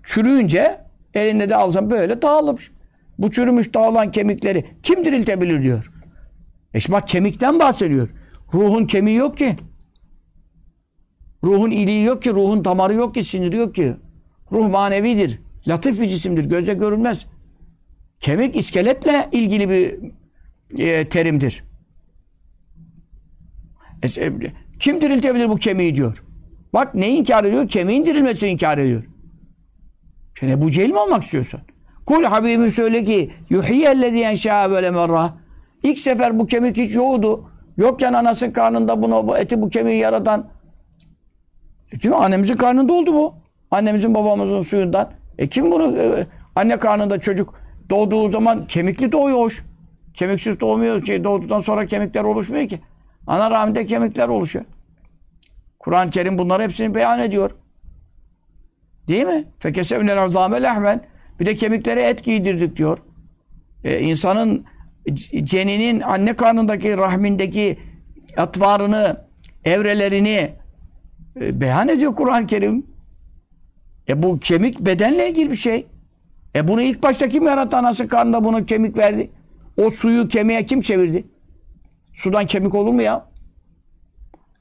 çürüyünce elinde de alsam böyle dağılmış. Bu çürümüş dağılan kemikleri kim diriltebilir diyor. E bak kemikten bahsediyor. Ruhun kemiği yok ki. Ruhun iliği yok ki, ruhun damarı yok ki, siniri yok ki. Ruh manevidir. Latif bir cisimdir, göze görülmez. Kemik iskeletle ilgili bir e, terimdir. E, kim diriltebilir bu kemiği diyor. Bak ne inkar ediyor? Kemiğin dirilmesini inkar ediyor. Sen Ebu Cehil mi olmak istiyorsun? Kul Habibim söyle ki yuhiyyellezi yenşâ böyle merra. İlk sefer bu kemik hiç yoktu. Yokken anasının karnında bunu, bu eti bu kemiği yaratan e, değil mi? Annemizin karnında oldu bu. Annemizin babamızın suyundan. E kim bunu e, anne karnında çocuk doğduğu zaman kemikli doğuyor. Kemiksiz doğmuyor ki doğduktan sonra kemikler oluşmuyor ki. Ana rahminde kemikler oluşuyor. Kur'an-ı Kerim bunları hepsini beyan ediyor. Değil mi? Fekesevnel azame lehmen. Bir de kemiklere et giydirdik diyor. Ee, insanın ceninin anne karnındaki rahmindeki atvarını, evrelerini e, beyan ediyor Kur'an-ı Kerim. E bu kemik bedenle ilgili bir şey. E bunu ilk başta kim yarattı? Anası karnında bunu kemik verdi. O suyu kemiğe kim çevirdi? Sudan kemik olur mu ya?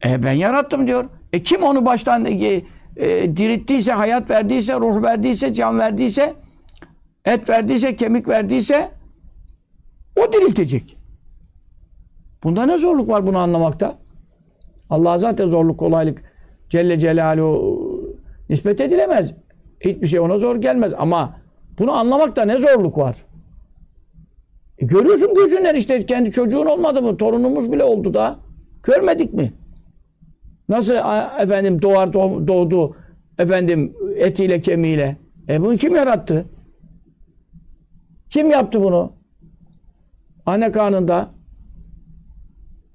E ben yarattım diyor. E kim onu baştan e, e, dirittiyse, hayat verdiyse, ruh verdiyse, can verdiyse, et verdiyse, kemik verdiyse o diriltecek. Bunda ne zorluk var bunu anlamakta? Allah zaten zorluk, kolaylık Celle Celaluhu nispet edilemez. Hiçbir şey ona zor gelmez. Ama bunu anlamakta ne zorluk var? E görüyorsun gözünden işte kendi çocuğun olmadı mı? Torunumuz bile oldu da. Görmedik mi? Nasıl efendim doğar doğdu efendim etiyle kemiğiyle. E bunu kim yarattı? Kim yaptı bunu? Anne karnında.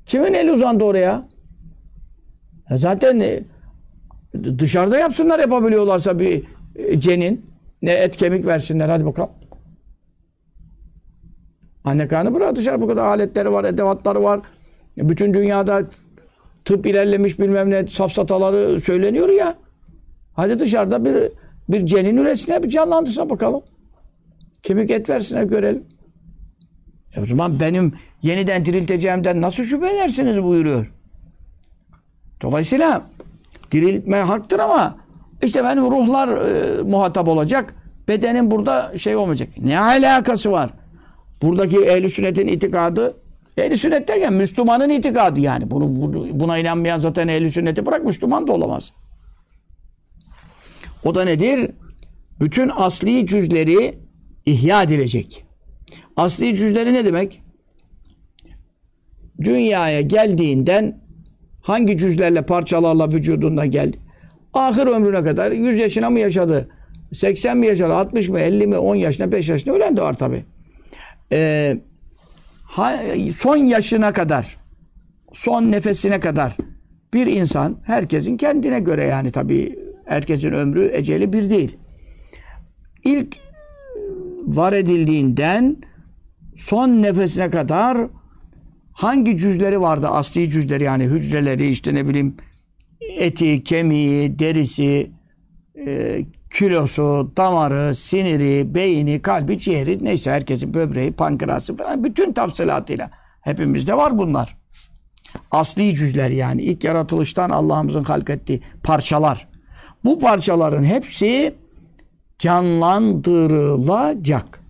Kimin eli uzandı oraya? E zaten e, dışarıda yapsınlar yapabiliyorlarsa bir e, cenin. Ne et kemik versinler hadi bakalım. Anne karnı bırak dışarı bu kadar aletleri var, edevatları var. Bütün dünyada tıp ilerlemiş bilmem ne safsataları söyleniyor ya. Hadi dışarıda bir bir cenin üretsin bir canlandırsın bakalım. Kemik et versin görelim. E o zaman benim yeniden dirilteceğimden nasıl şüphe edersiniz buyuruyor. Dolayısıyla diriltme haktır ama işte benim ruhlar e, muhatap olacak. Bedenin burada şey olmayacak. Ne alakası var? Buradaki ehl sünnetin itikadı Ehl-i sünnet derken Müslümanın itikadı yani. Bunu, bunu buna inanmayan zaten ehl sünneti bırak Müslüman da olamaz. O da nedir? Bütün asli cüzleri ihya edilecek. Asli cüzleri ne demek? Dünyaya geldiğinden hangi cüzlerle parçalarla vücudundan geldi? Ahir ömrüne kadar 100 yaşına mı yaşadı? 80 mi yaşadı? 60 mı? 50 mi? 10 yaşına? 5 yaşına? Ölen de var tabi. Ee, son yaşına kadar, son nefesine kadar bir insan herkesin kendine göre yani tabii herkesin ömrü eceli bir değil. İlk var edildiğinden son nefesine kadar hangi cüzleri vardı? Asli cüzleri yani hücreleri işte ne bileyim eti, kemiği, derisi, e, kilosu, damarı, siniri, beyni, kalbi, ciğeri neyse herkesin böbreği, pankreası falan bütün tafsilatıyla. Hepimizde var bunlar. Asli cüzler yani ilk yaratılıştan Allah'ımızın halkettiği parçalar. Bu parçaların hepsi canlandırılacak.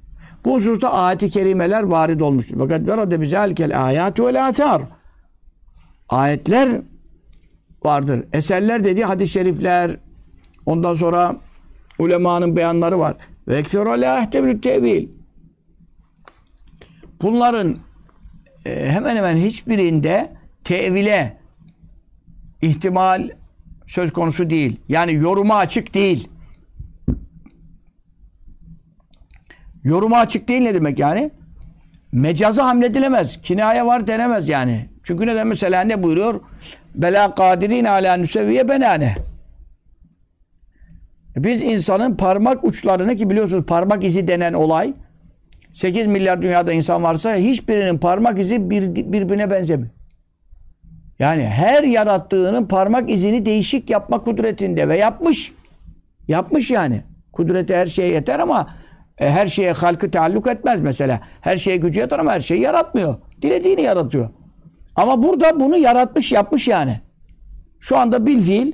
Bu hususta ayet-i kerimeler varid olmuştur. Fakat verade bize elkel ayatu vel athar. Ayetler vardır. Eserler dediği hadis-i şerifler, Ondan sonra ulemanın beyanları var. Ve ekseru la tevil. Bunların e, hemen hemen hiçbirinde tevile ihtimal söz konusu değil. Yani yoruma açık değil. Yoruma açık değil ne demek yani? Mecaza hamledilemez. Kinaya var denemez yani. Çünkü neden mesela ne buyuruyor? Bela kadirin ala nüseviye benane. Biz insanın parmak uçlarını ki biliyorsunuz parmak izi denen olay 8 milyar dünyada insan varsa hiçbirinin parmak izi bir, birbirine benzemiyor. Yani her yarattığının parmak izini değişik yapma kudretinde ve yapmış. Yapmış yani. Kudreti her şeye yeter ama e, her şeye halkı taalluk etmez mesela. Her şeye gücü yeter ama her şeyi yaratmıyor. Dilediğini yaratıyor. Ama burada bunu yaratmış yapmış yani. Şu anda bil fiil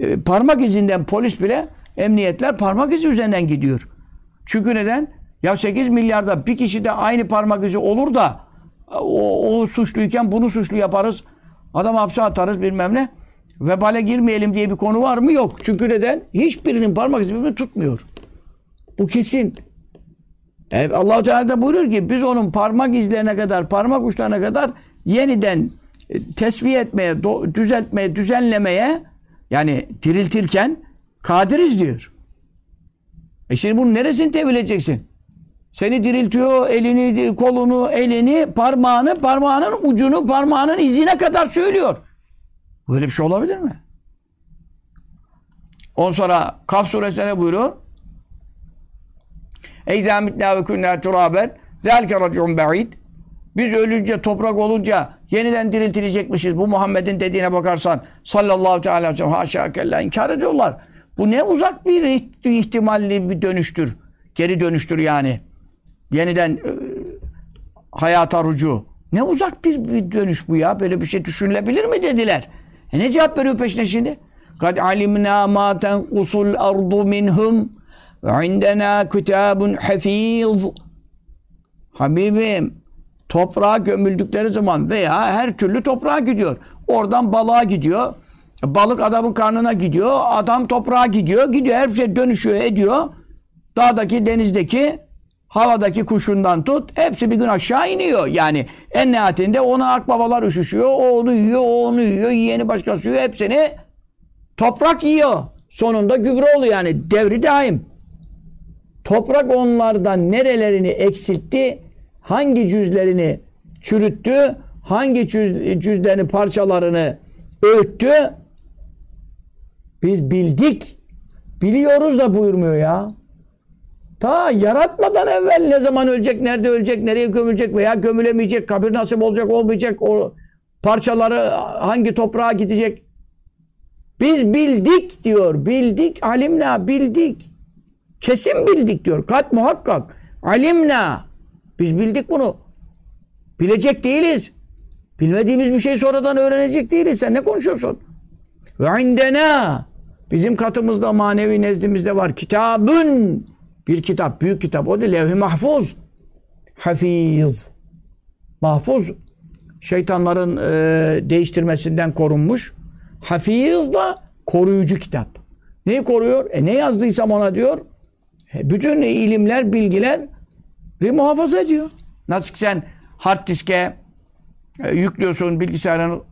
e, parmak izinden polis bile emniyetler parmak izi üzerinden gidiyor. Çünkü neden? Ya 8 milyarda bir kişi de aynı parmak izi olur da o, o suçluyken bunu suçlu yaparız. Adam hapse atarız bilmem ne. Vebale girmeyelim diye bir konu var mı? Yok. Çünkü neden? Hiçbirinin parmak izi birbirini tutmuyor. Bu kesin. Evet, allah Teala da buyuruyor ki biz onun parmak izlerine kadar, parmak uçlarına kadar yeniden e, tesviye etmeye, düzeltmeye, düzenlemeye yani diriltirken kadiriz diyor. E şimdi bunun neresini tevil? Seni diriltiyor, elini, kolunu, elini, parmağını, parmağının ucunu, parmağının izine kadar söylüyor. Böyle bir şey olabilir mi? On sonra Kaf suresine ne buyuruyor? Eyzâ mitnâ ve künnâ turâben zâlike racûn be'id biz ölünce, toprak olunca yeniden diriltilecekmişiz. Bu Muhammed'in dediğine bakarsan sallallahu aleyhi ve sellem haşa kella inkar ediyorlar. Bu ne uzak bir ihtimalli bir dönüştür. Geri dönüştür yani. Yeniden e, hayata rucu. Ne uzak bir, bir dönüş bu ya. Böyle bir şey düşünülebilir mi dediler. E ne cevap veriyor peşine şimdi? Kad alimna ma tenqusul ardu minhum ve indena kitabun hafiz. Habibim toprağa gömüldükleri zaman veya her türlü toprağa gidiyor. Oradan balığa gidiyor. Balık adamın karnına gidiyor. Adam toprağa gidiyor. Gidiyor her şey dönüşüyor ediyor. Dağdaki denizdeki havadaki kuşundan tut. Hepsi bir gün aşağı iniyor. Yani en nihayetinde ona akbabalar üşüşüyor. O onu yiyor. O onu yiyor. Yiyeni başkası yiyor. Hepsini toprak yiyor. Sonunda gübre oluyor yani. Devri daim. Toprak onlardan nerelerini eksiltti? hangi cüzlerini çürüttü, hangi cüz, cüzlerini parçalarını öğüttü. Biz bildik. Biliyoruz da buyurmuyor ya. Ta yaratmadan evvel ne zaman ölecek, nerede ölecek, nereye gömülecek veya gömülemeyecek, kabir nasip olacak, olmayacak, o parçaları hangi toprağa gidecek. Biz bildik diyor. Bildik, alimna bildik. Kesin bildik diyor. Kat muhakkak. Alimna. Biz bildik bunu. Bilecek değiliz. Bilmediğimiz bir şey sonradan öğrenecek değiliz. Sen ne konuşuyorsun? Ve indena bizim katımızda manevi nezdimizde var. Kitabın bir kitap, büyük kitap. O da levh-i mahfuz. Hafiz. Mahfuz. Şeytanların e, değiştirmesinden korunmuş. Hafiz da koruyucu kitap. Neyi koruyor? E ne yazdıysam ona diyor. E, bütün ilimler, bilgiler muhafaza ediyor. Nasıl ki sen hard diske e, yüklüyorsun, bilgisayarın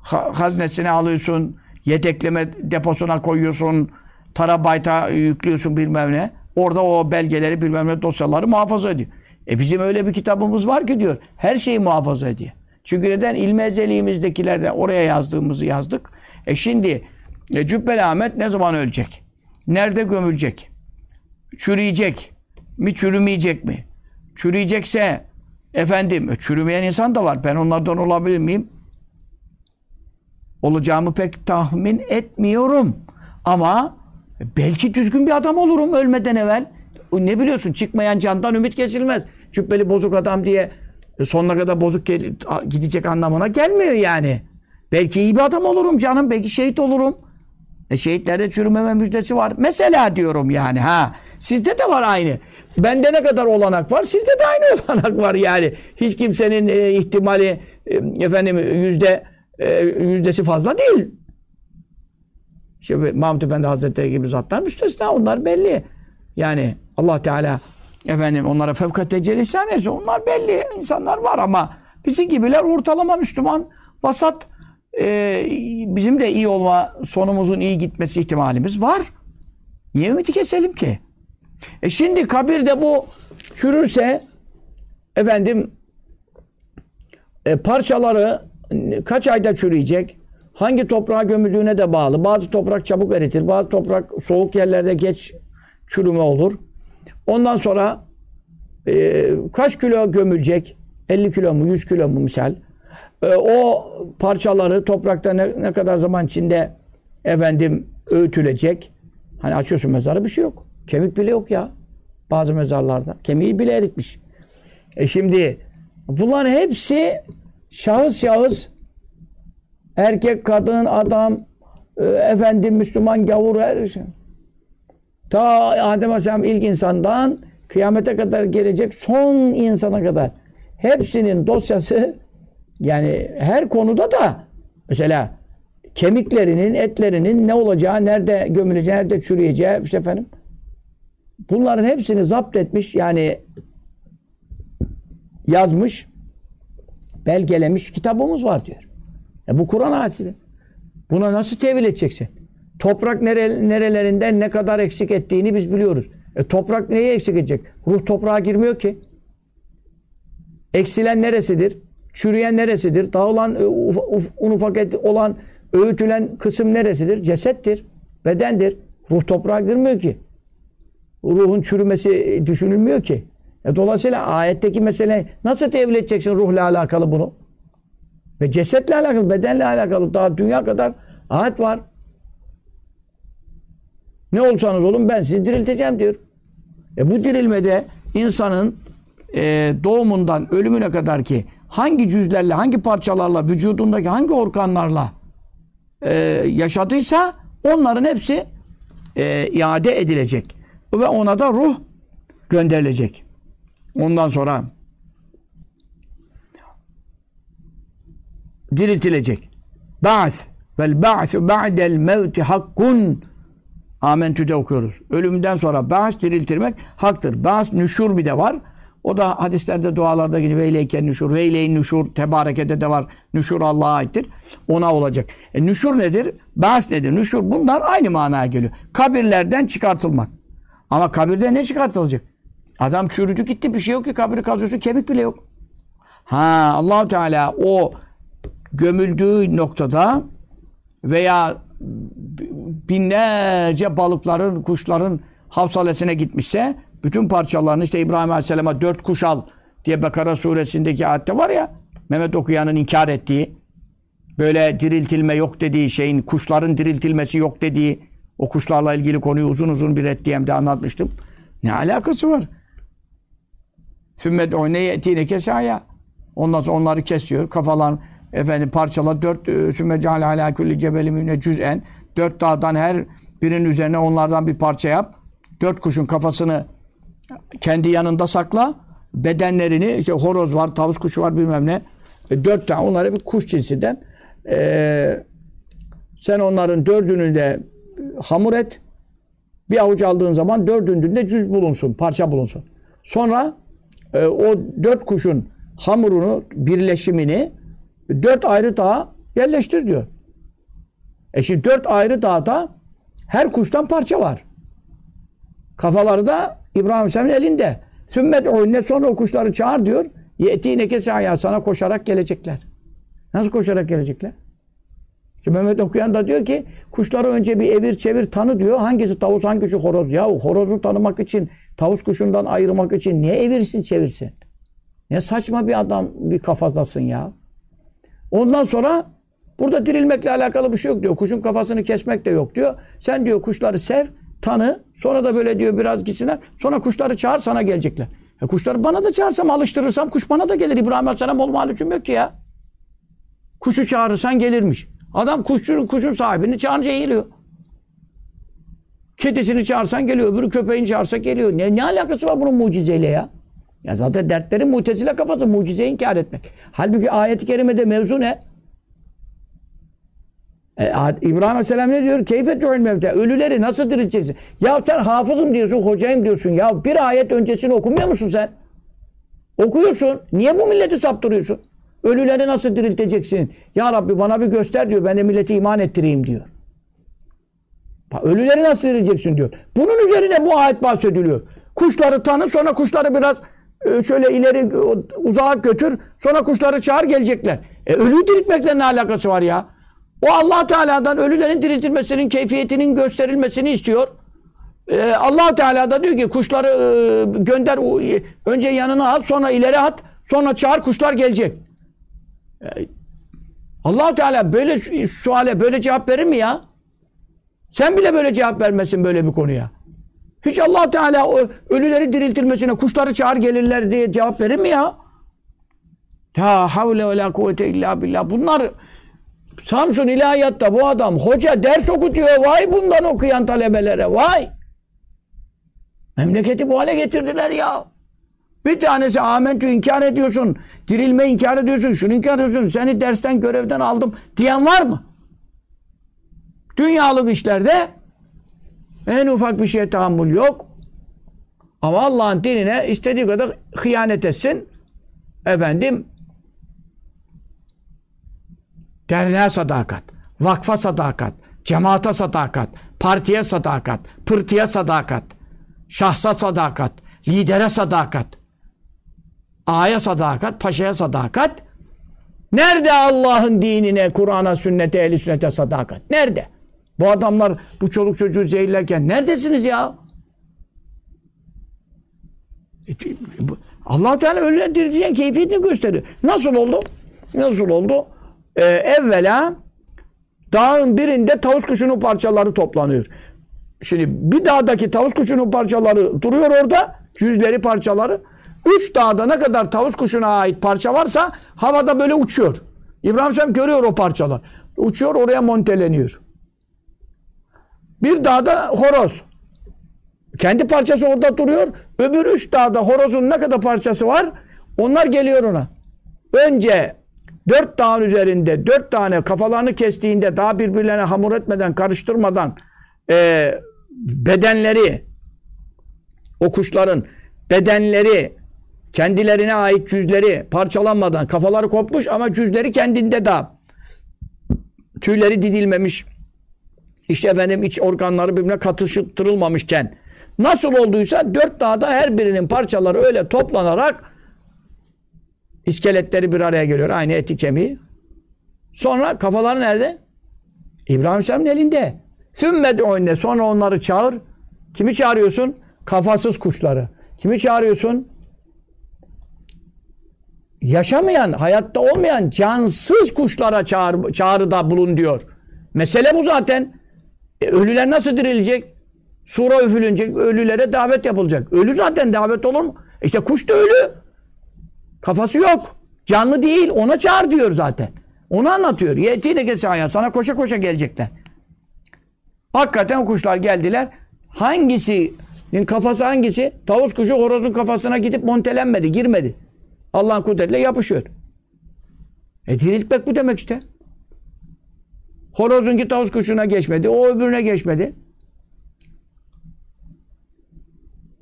ha, haznesine alıyorsun, yedekleme deposuna koyuyorsun, terabayta yüklüyorsun bilmem ne. Orada o belgeleri bilmem ne dosyaları muhafaza ediyor. E bizim öyle bir kitabımız var ki diyor. Her şeyi muhafaza ediyor. Çünkü neden? İlmi ezeliğimizdekilerden oraya yazdığımızı yazdık. E şimdi e, Cübbeli Ahmet ne zaman ölecek? Nerede gömülecek? Çürüyecek mi çürümeyecek mi? Çürüyecekse efendim e, çürümeyen insan da var. Ben onlardan olabilir miyim? Olacağımı pek tahmin etmiyorum. Ama belki düzgün bir adam olurum ölmeden evvel. Ne biliyorsun çıkmayan candan ümit kesilmez. Cübbeli bozuk adam diye sonuna kadar bozuk gidecek anlamına gelmiyor yani. Belki iyi bir adam olurum canım. Belki şehit olurum. E şehitlerde çürümeme müjdesi var. Mesela diyorum yani ha. Sizde de var aynı. Bende ne kadar olanak var, sizde de aynı olanak var yani. Hiç kimsenin e, ihtimali e, efendim yüzde e, yüzdesi fazla değil. İşte Mahmud Efendi Hazretleri gibi zatlar müstesna. Onlar belli. Yani Allah Teala efendim onlara fevkat tecelli ihsan etsin. Onlar belli insanlar var ama bizim gibiler ortalama Müslüman vasat e, bizim de iyi olma sonumuzun iyi gitmesi ihtimalimiz var. Niye ümidi keselim ki? E şimdi kabirde bu çürürse efendim e, parçaları kaç ayda çürüyecek? Hangi toprağa gömüldüğüne de bağlı. Bazı toprak çabuk eritir. Bazı toprak soğuk yerlerde geç çürüme olur. Ondan sonra e, kaç kilo gömülecek? 50 kilo mu? 100 kilo mu misal? E, o parçaları toprakta ne, ne kadar zaman içinde efendim öğütülecek? Hani açıyorsun mezarı bir şey yok. Kemik bile yok ya. Bazı mezarlarda. Kemiği bile eritmiş. E şimdi bunların hepsi şahıs şahıs erkek, kadın, adam, e, efendim Müslüman, gavur her şey. Ta Adem Aleyhisselam ilk insandan kıyamete kadar gelecek son insana kadar hepsinin dosyası yani her konuda da mesela kemiklerinin, etlerinin ne olacağı, nerede gömüleceği, nerede çürüyeceği işte efendim. Bunların hepsini zapt etmiş yani yazmış, belgelemiş kitabımız var diyor. E bu Kur'an ayeti. Buna nasıl tevil edeceksin? Toprak nere, nerelerinden ne kadar eksik ettiğini biz biliyoruz. E toprak neyi eksik edecek? Ruh toprağa girmiyor ki. Eksilen neresidir? Çürüyen neresidir? Dağılan, e, uf, uf, un ufak et olan, öğütülen kısım neresidir? Cesettir, bedendir. Ruh toprağa girmiyor ki. Ruhun çürümesi düşünülmüyor ki. E dolayısıyla ayetteki mesele nasıl tevil edeceksin ruhla alakalı bunu? Ve cesetle alakalı, bedenle alakalı daha dünya kadar ayet var. Ne olsanız olun ben sizi dirilteceğim diyor. E bu dirilmede insanın e, doğumundan ölümüne kadar ki hangi cüzlerle, hangi parçalarla, vücudundaki hangi organlarla e, yaşadıysa onların hepsi e, iade edilecek. Ve ona da ruh gönderilecek. Ondan sonra diriltilecek. Ba'as vel ba'su ba'del mevti hakkun Amentü'de okuyoruz. Ölümden sonra ba'as diriltirmek haktır. Ba'as nüşur bir de var. O da hadislerde dualarda gibi veyleyken nüşur, veyleyin nüşur, tebarekede de var. Nüşur Allah'a aittir. Ona olacak. E, nüşur nedir? Ba'as nedir? Nüşur bunlar aynı manaya geliyor. Kabirlerden çıkartılmak. Ama kabirde ne çıkartılacak? Adam çürüdü gitti bir şey yok ki kabri kazıyorsun kemik bile yok. Ha allah Teala o gömüldüğü noktada veya binlerce balıkların, kuşların havsalesine gitmişse bütün parçalarını işte İbrahim Aleyhisselam'a dört kuş al diye Bekara suresindeki ayette var ya Mehmet okuyanın inkar ettiği böyle diriltilme yok dediği şeyin kuşların diriltilmesi yok dediği o kuşlarla ilgili konuyu uzun uzun bir reddiyemde anlatmıştım. Ne alakası var? Sümmet oyneye etiğine kesaya. Ondan sonra onları kesiyor. Kafalar efendim parçala dört e, sümme ceale ala kulli cebelimine cüz'en dört dağdan her birinin üzerine onlardan bir parça yap. Dört kuşun kafasını kendi yanında sakla. Bedenlerini işte horoz var, tavus kuşu var bilmem ne. E, dört tane onları bir kuş cinsinden e, sen onların dördünü de hamur et. Bir avuç aldığın zaman dördüncünde cüz bulunsun, parça bulunsun. Sonra e, o dört kuşun hamurunu, birleşimini dört ayrı dağa yerleştir diyor. E şimdi dört ayrı dağda her kuştan parça var. Kafaları da İbrahim Aleyhisselam'ın elinde. Sümmet oyunne sonra o kuşları çağır diyor. Yetine kesaya sana koşarak gelecekler. Nasıl koşarak gelecekler? İşte Mehmet okuyan da diyor ki kuşları önce bir evir çevir tanı diyor. Hangisi tavus hangisi horoz? Ya horozu tanımak için tavus kuşundan ayırmak için niye evirsin çevirsin? Ne saçma bir adam bir kafadasın ya. Ondan sonra burada dirilmekle alakalı bir şey yok diyor. Kuşun kafasını kesmek de yok diyor. Sen diyor kuşları sev, tanı. Sonra da böyle diyor biraz gitsinler. Sonra kuşları çağır sana gelecekler. E kuşları bana da çağırsam alıştırırsam kuş bana da gelir. İbrahim Aleyhisselam olma hali yok ki ya. Kuşu çağırırsan gelirmiş. Adam kuşçunun kuşun sahibini çağırınca geliyor. Kedisini çağırsan geliyor. Öbürü köpeğini çağırsa geliyor. Ne, ne alakası var bunun mucizeyle ya? Ya zaten dertleri mutezile kafası. Mucizeyi inkar etmek. Halbuki ayet-i kerimede mevzu ne? E, İbrahim Aleyhisselam ne diyor? Keyfe tu'il mevte. Ölüleri nasıl dirilteceksin? Ya sen hafızım diyorsun, hocayım diyorsun. Ya bir ayet öncesini okumuyor musun sen? Okuyorsun. Niye bu milleti saptırıyorsun? Ölüleri nasıl dirilteceksin? Ya Rabbi bana bir göster diyor. Ben de milleti iman ettireyim diyor. Ölüleri nasıl dirilteceksin diyor. Bunun üzerine bu ayet bahsediliyor. Kuşları tanı sonra kuşları biraz e, şöyle ileri e, uzağa götür. Sonra kuşları çağır gelecekler. E, ölüyü diriltmekle ne alakası var ya? O allah Teala'dan ölülerin diriltilmesinin keyfiyetinin gösterilmesini istiyor. Ee, allah Teala da diyor ki kuşları e, gönder e, önce yanına at sonra ileri at sonra çağır kuşlar gelecek. Allah Teala böyle su- suale böyle cevap verir mi ya? Sen bile böyle cevap vermesin böyle bir konuya. Hiç allah Teala o ölüleri diriltilmesine kuşları çağır gelirler diye cevap verir mi ya? La havle ve la kuvvete illa billah. Bunlar Samsun İlahiyat'ta bu adam hoca ders okutuyor. Vay bundan okuyan talebelere vay. Memleketi bu hale getirdiler ya. Bir tanesi amentü inkar ediyorsun. Dirilme inkar ediyorsun. Şunu inkar ediyorsun. Seni dersten görevden aldım diyen var mı? Dünyalık işlerde en ufak bir şeye tahammül yok. Ama Allah'ın dinine istediği kadar hıyanet etsin. Efendim derneğe sadakat, vakfa sadakat, cemaata sadakat, partiye sadakat, pırtıya sadakat, şahsa sadakat, lidere sadakat, aya sadakat, paşaya sadakat. Nerede Allah'ın dinine, Kur'an'a, sünnete, ehli sünnete sadakat? Nerede? Bu adamlar bu çoluk çocuğu zehirlerken neredesiniz ya? E, allah Teala ölüleri dirilteceğin keyfiyetini gösteriyor. Nasıl oldu? Nasıl oldu? Ee, evvela dağın birinde tavus kuşunun parçaları toplanıyor. Şimdi bir dağdaki tavus kuşunun parçaları duruyor orada. Cüzleri parçaları. Üç dağda ne kadar tavus kuşuna ait parça varsa havada böyle uçuyor. İbrahim Aleyhisselam görüyor o parçalar. Uçuyor oraya monteleniyor. Bir dağda horoz. Kendi parçası orada duruyor. Öbür üç dağda horozun ne kadar parçası var? Onlar geliyor ona. Önce dört dağın üzerinde dört tane kafalarını kestiğinde daha birbirlerine hamur etmeden, karıştırmadan e, bedenleri o kuşların bedenleri kendilerine ait cüzleri parçalanmadan kafaları kopmuş ama cüzleri kendinde daha tüyleri didilmemiş işte efendim iç organları birbirine katıştırılmamışken nasıl olduysa dört dağda her birinin parçaları öyle toplanarak iskeletleri bir araya geliyor. Aynı eti kemiği. Sonra kafaları nerede? İbrahim Aleyhisselam'ın elinde. Sümmed oyne. Sonra onları çağır. Kimi çağırıyorsun? Kafasız kuşları. Kimi çağırıyorsun? Yaşamayan, hayatta olmayan cansız kuşlara çağır, çağrıda bulun diyor. Mesele bu zaten. E, ölüler nasıl dirilecek? Sura üfürülecek, ölülere davet yapılacak. Ölü zaten davet olur mu? İşte kuş da ölü. Kafası yok. Canlı değil. Ona çağır diyor zaten. Onu anlatıyor. Yetine kesaya. Sana koşa koşa gelecekler. Hakikaten kuşlar geldiler. Hangisinin kafası hangisi? Tavus kuşu horozun kafasına gidip montelenmedi, girmedi. Allah'ın kudretiyle yapışıyor. E diriltmek bu demek işte. Horozunki tavus kuşuna geçmedi. O öbürüne geçmedi.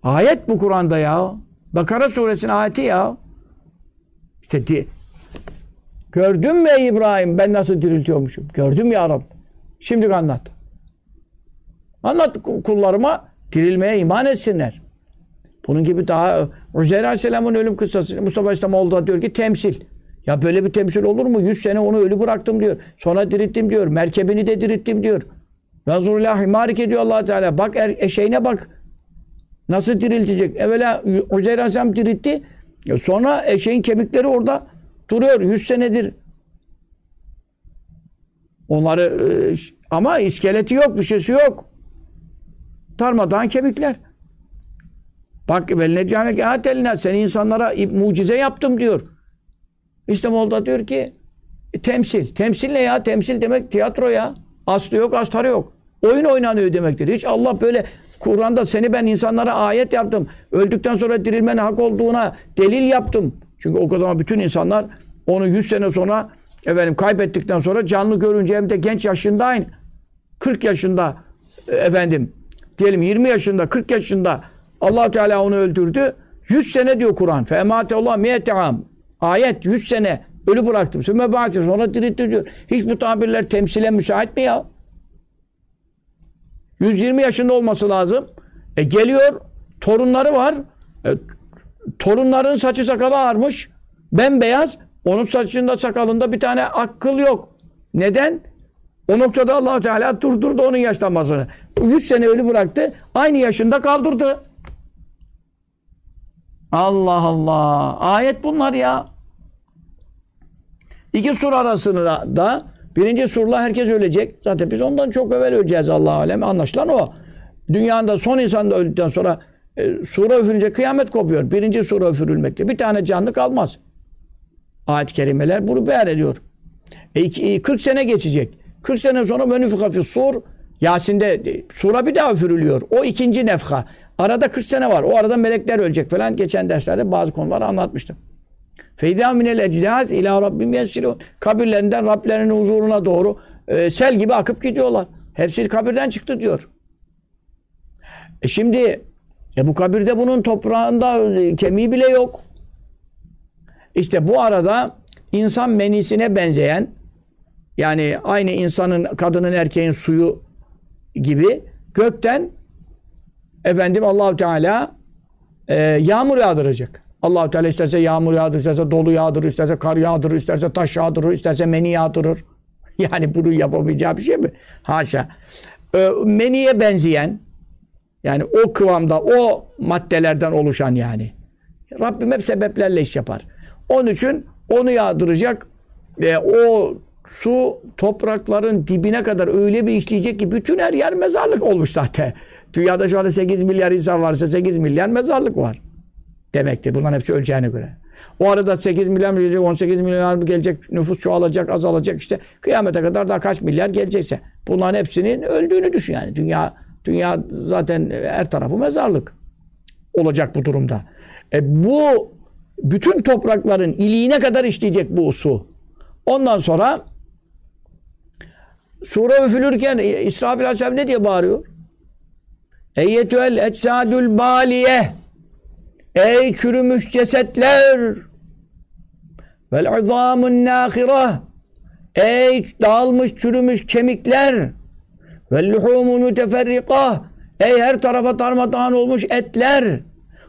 Ayet bu Kur'an'da ya. Bakara suresinin ayeti ya. İşte di Gördün mü İbrahim ben nasıl diriltiyormuşum? Gördüm ya Rab. Şimdi anlat. Anlat kullarıma dirilmeye iman etsinler. Bunun gibi daha Uzeyr Aleyhisselam'ın ölüm kıssası. Mustafa İslamoğlu diyor ki temsil. Ya böyle bir temsil olur mu? Yüz sene onu ölü bıraktım diyor. Sonra dirilttim diyor. Merkebini de dirilttim diyor. Vezurullah himarik ediyor allah Teala. Bak er, eşeğine bak. Nasıl diriltecek? Evvela Uzeyr Aleyhisselam diritti. Sonra eşeğin kemikleri orada duruyor. Yüz senedir. Onları e, ama iskeleti yok, bir şeysi yok. Darmadağın kemikler. Bak velnecânek âteline seni insanlara mucize yaptım diyor. İslamoğlu diyor ki e, temsil. Temsil ne ya? Temsil demek tiyatro ya. Aslı yok, astarı yok. Oyun oynanıyor demektir. Hiç Allah böyle Kur'an'da seni ben insanlara ayet yaptım. Öldükten sonra dirilmenin hak olduğuna delil yaptım. Çünkü o zaman bütün insanlar onu 100 sene sonra efendim kaybettikten sonra canlı görünce hem de genç yaşında aynı. 40 yaşında efendim diyelim 20 yaşında 40 yaşında allah Teala onu öldürdü. 100 sene diyor Kur'an. Femate Allah miyete am. Ayet 100 sene ölü bıraktım. Sümme ba'sir sonra diriltti diyor. Hiç bu tabirler temsile müsait mi ya? 120 yaşında olması lazım. E geliyor torunları var. E, torunların saçı sakalı ağarmış. Bembeyaz. Onun saçında sakalında bir tane akıl yok. Neden? O noktada allah Teala durdurdu onun yaşlanmasını. 100 sene ölü bıraktı. Aynı yaşında kaldırdı. Allah Allah. Ayet bunlar ya. İki sur arasında da birinci surla herkes ölecek. Zaten biz ondan çok evvel öleceğiz Allah alem. Anlaşılan o. Dünyada son insan da öldükten sonra e, sura üfürünce kıyamet kopuyor. Birinci sura üfürülmekle. Bir tane canlı kalmaz. Ayet-i kerimeler bunu beyan ediyor. E, iki, 40 sene geçecek. 40 sene sonra menüfika sur Yasin'de e, sura bir daha üfürülüyor. O ikinci nefha. Arada 40 sene var. O arada melekler ölecek falan. Geçen derslerde bazı konuları anlatmıştım. Feyda minel ecdaz ila rabbim yesilun. Kabirlerinden Rablerinin huzuruna doğru e, sel gibi akıp gidiyorlar. Hepsi kabirden çıktı diyor. E şimdi e bu kabirde bunun toprağında e, kemiği bile yok. İşte bu arada insan menisine benzeyen yani aynı insanın, kadının, erkeğin suyu gibi gökten efendim Allahu Teala e, yağmur yağdıracak. Allahu Teala isterse yağmur yağdırır, isterse dolu yağdırır, isterse kar yağdırır, isterse taş yağdırır, isterse meni yağdırır. Yani bunu yapamayacağı bir şey mi? Haşa. E, meniye benzeyen yani o kıvamda, o maddelerden oluşan yani. Rabbim hep sebeplerle iş yapar. Onun için onu yağdıracak. ve o su toprakların dibine kadar öyle bir işleyecek ki bütün her yer mezarlık olmuş zaten. Dünyada şu anda 8 milyar insan varsa 8 milyar mezarlık var. Demektir. Bunların hepsi öleceğine göre. O arada 8 milyar mı gelecek, 18 milyar mı gelecek, nüfus çoğalacak, azalacak işte. Kıyamete kadar daha kaç milyar gelecekse. Bunların hepsinin öldüğünü düşün yani. Dünya dünya zaten her tarafı mezarlık olacak bu durumda. E bu bütün toprakların iliğine kadar işleyecek bu su. Ondan sonra sure üfülürken İsrafil Aleyhisselam ne diye bağırıyor? Eyyetüel etsadül baliye Ey çürümüş cesetler vel izamun nâhira Ey dağılmış çürümüş kemikler ve luhumun müteferrika Ey her tarafa darmadağın olmuş etler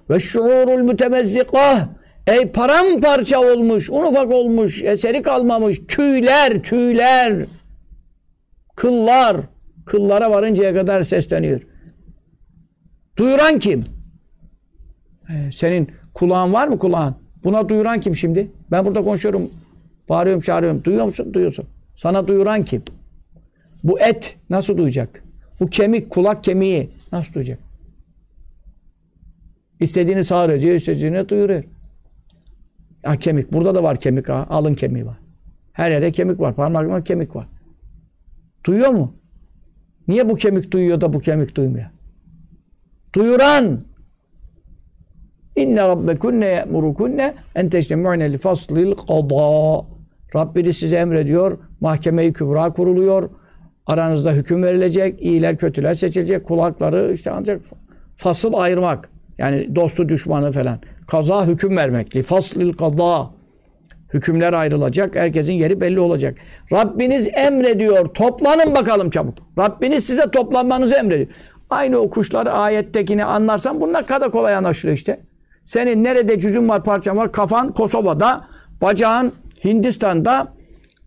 ve şuurul mütemezzika Ey paramparça olmuş, un ufak olmuş, eseri kalmamış, tüyler, tüyler, kıllar, kıllara varıncaya kadar sesleniyor. Duyuran kim? Ee, senin kulağın var mı kulağın? Buna duyuran kim şimdi? Ben burada konuşuyorum, bağırıyorum, çağırıyorum. Duyuyor musun? Duyuyorsun. Sana duyuran kim? Bu et nasıl duyacak? Bu kemik, kulak kemiği nasıl duyacak? İstediğini sağır ediyor, istediğini duyuruyor. Ha, kemik. Burada da var kemik ha. Alın kemiği var. Her yerde kemik var. Parmaklarında kemik var. Duyuyor mu? Niye bu kemik duyuyor da bu kemik duymuyor? Duyuran İnne rabbekunne ye'murukunne en teştemu'ne li faslil qada. Rabbiniz size emrediyor. Mahkeme-i kübra kuruluyor. Aranızda hüküm verilecek. iyiler kötüler seçilecek. Kulakları işte ancak fasıl ayırmak. Yani dostu düşmanı falan. Kaza hüküm vermek. Li faslil kaza. Hükümler ayrılacak. Herkesin yeri belli olacak. Rabbiniz emrediyor. Toplanın bakalım çabuk. Rabbiniz size toplanmanızı emrediyor. Aynı o kuşları ayettekini anlarsan bunlar kadar kolay anlaşılıyor işte. Senin nerede cüzün var, parçan var? Kafan Kosova'da, bacağın Hindistan'da,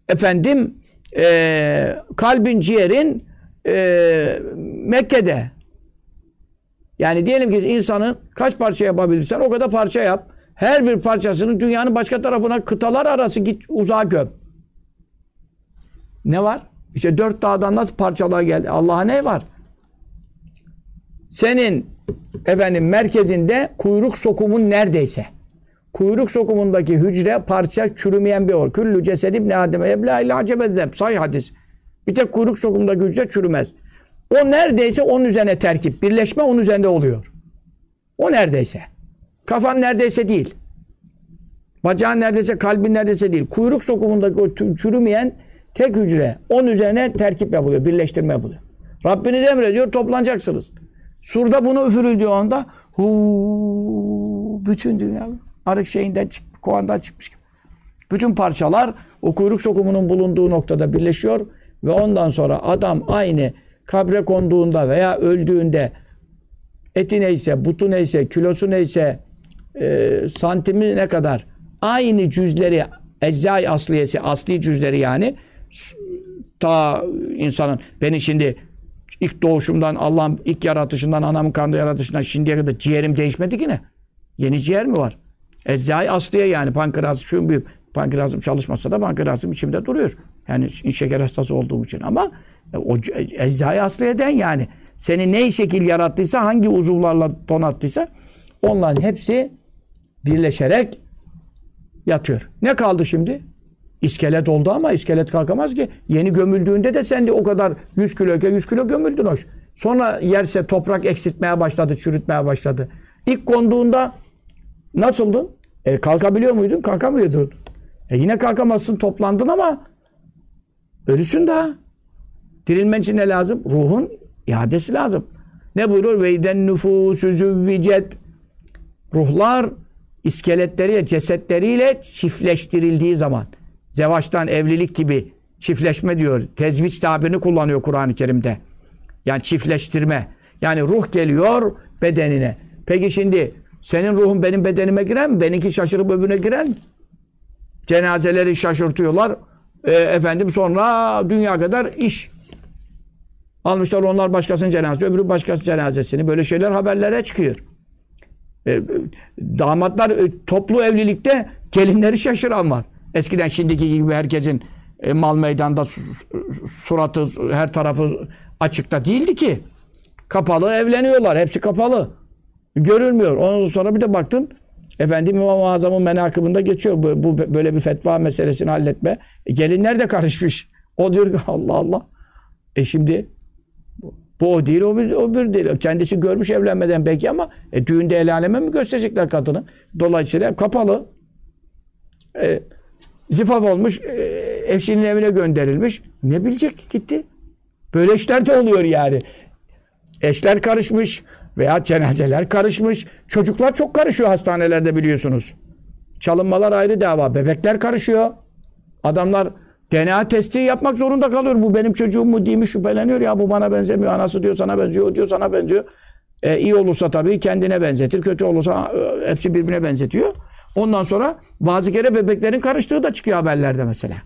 efendim e, kalbin, ciğerin e, Mekke'de. Yani diyelim ki insanı kaç parça yapabilirsen o kadar parça yap. Her bir parçasını dünyanın başka tarafına kıtalar arası git uzağa göm. Ne var? İşte dört dağdan nasıl parçalar geldi? Allah'a ne var? Senin efendim merkezinde kuyruk sokumun neredeyse. Kuyruk sokumundaki hücre parça çürümeyen bir or. Küllü cesed ibn Adem'e yebla illa acebezzeb. Say hadis. Bir tek kuyruk sokumundaki hücre çürümez. O neredeyse onun üzerine terkip. Birleşme onun üzerinde oluyor. O neredeyse. Kafan neredeyse değil. Bacağın neredeyse kalbin neredeyse değil. Kuyruk sokumundaki o çürümeyen tek hücre. Onun üzerine terkip yapılıyor. Birleştirme yapılıyor. Rabbiniz emrediyor toplanacaksınız. Surda bunu üfürüldüğü anda huu, bütün dünya arık şeyinden çık, kovandan çıkmış gibi. Bütün parçalar o kuyruk sokumunun bulunduğu noktada birleşiyor ve ondan sonra adam aynı kabre konduğunda veya öldüğünde eti neyse, butu neyse, kilosu neyse, e, santimi ne kadar aynı cüzleri eczai asliyesi, asli cüzleri yani ta insanın beni şimdi ilk doğuşumdan Allah'ın ilk yaratışından anamın karnında yaratışından şimdiye kadar ciğerim değişmedi ki ne? Yeni ciğer mi var? Eczai asliye yani pankreas şu büyük pankreasım çalışmasa da pankreasım içimde duruyor. Yani şeker hastası olduğum için ama e, o c- eczai asliyeden yani seni ne şekil yarattıysa hangi uzuvlarla donattıysa onların hepsi birleşerek yatıyor. Ne kaldı şimdi? İskelet oldu ama iskelet kalkamaz ki. Yeni gömüldüğünde de sen de o kadar 100 kiloyken 100 kilo gömüldün hoş. Sonra yerse toprak eksiltmeye başladı, çürütmeye başladı. İlk konduğunda nasıldın? E, kalkabiliyor muydun? Kalkamıyordun. E, yine kalkamazsın, toplandın ama ölüsün daha. Dirilmen için ne lazım? Ruhun iadesi lazım. Ne buyuruyor? Veyden nüfusü züvvicet. Ruhlar iskeletleriyle, cesetleriyle çiftleştirildiği zaman. Zevaçtan evlilik gibi çiftleşme diyor. Tezviç tabirini kullanıyor Kur'an-ı Kerim'de. Yani çiftleştirme. Yani ruh geliyor bedenine. Peki şimdi senin ruhun benim bedenime girer mi? Benimki şaşırıp öbürüne girer mi? Cenazeleri şaşırtıyorlar. E, efendim sonra dünya kadar iş. Almışlar onlar başkasının cenazesi, öbürü başkasının cenazesini. Böyle şeyler haberlere çıkıyor. E, damatlar e, toplu evlilikte gelinleri şaşıran var. Eskiden şimdiki gibi herkesin e, mal meydanda su- su- suratı her tarafı açıkta değildi ki. Kapalı evleniyorlar. Hepsi kapalı. Görülmüyor. Ondan sonra bir de baktın efendim İmam-ı Azam'ın menakıbında geçiyor. Bu, bu böyle bir fetva meselesini halletme. E, gelinler de karışmış. O diyor ki Allah Allah. E şimdi bu o değil, o bir, o bir değil. Kendisi görmüş evlenmeden belki ama e, düğünde el aleme mi gösterecekler kadını? Dolayısıyla kapalı. E, zifaf olmuş, e, eşinin evine gönderilmiş. Ne bilecek gitti. Böyle işler de oluyor yani. Eşler karışmış veya cenazeler karışmış. Çocuklar çok karışıyor hastanelerde biliyorsunuz. Çalınmalar ayrı dava. Bebekler karışıyor. Adamlar DNA testi yapmak zorunda kalıyor. Bu benim çocuğum mu değil mi şüpheleniyor. Ya bu bana benzemiyor. Anası diyor sana benziyor. O diyor sana benziyor. E, iyi olursa tabii kendine benzetir. Kötü olursa e, hepsi birbirine benzetiyor. Ondan sonra bazı kere bebeklerin karıştığı da çıkıyor haberlerde mesela.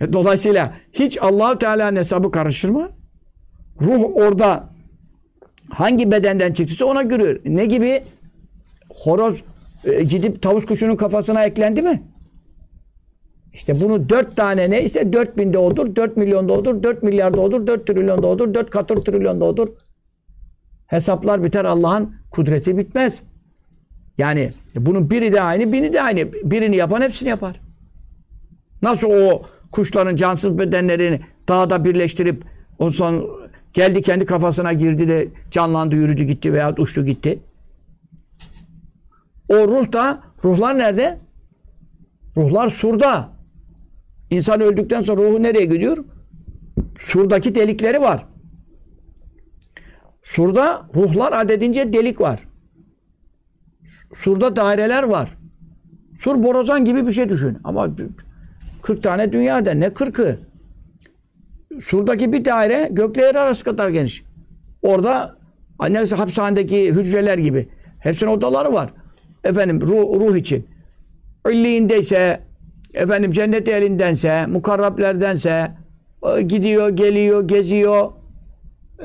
E, dolayısıyla hiç Allahu Teala'nın hesabı karışır mı? Ruh orada hangi bedenden çıktıysa ona görüyor. Ne gibi? Horoz e, gidip tavus kuşunun kafasına eklendi mi? İşte bunu dört tane neyse dört binde odur, dört milyonda odur, dört milyarda odur, dört trilyonda odur, dört katır trilyonda odur. Hesaplar biter Allah'ın kudreti bitmez. Yani bunun biri de aynı, biri de aynı. Birini yapan hepsini yapar. Nasıl o kuşların cansız bedenlerini dağda birleştirip o son geldi kendi kafasına girdi de canlandı, yürüdü gitti veya uçtu gitti. O ruh da, ruhlar nerede? Ruhlar surda. İnsan öldükten sonra ruhu nereye gidiyor? Surdaki delikleri var. Surda ruhlar adedince delik var. Surda daireler var. Sur borazan gibi bir şey düşün. Ama 40 tane dünyada ne 40'ı? Surdaki bir daire gökle yer arası kadar geniş. Orada annesi hapishanedeki hücreler gibi. Hepsinin odaları var. Efendim ruh, ruh için. İlliğindeyse, efendim cennet elindense, mukarrablerdense e, gidiyor, geliyor, geziyor.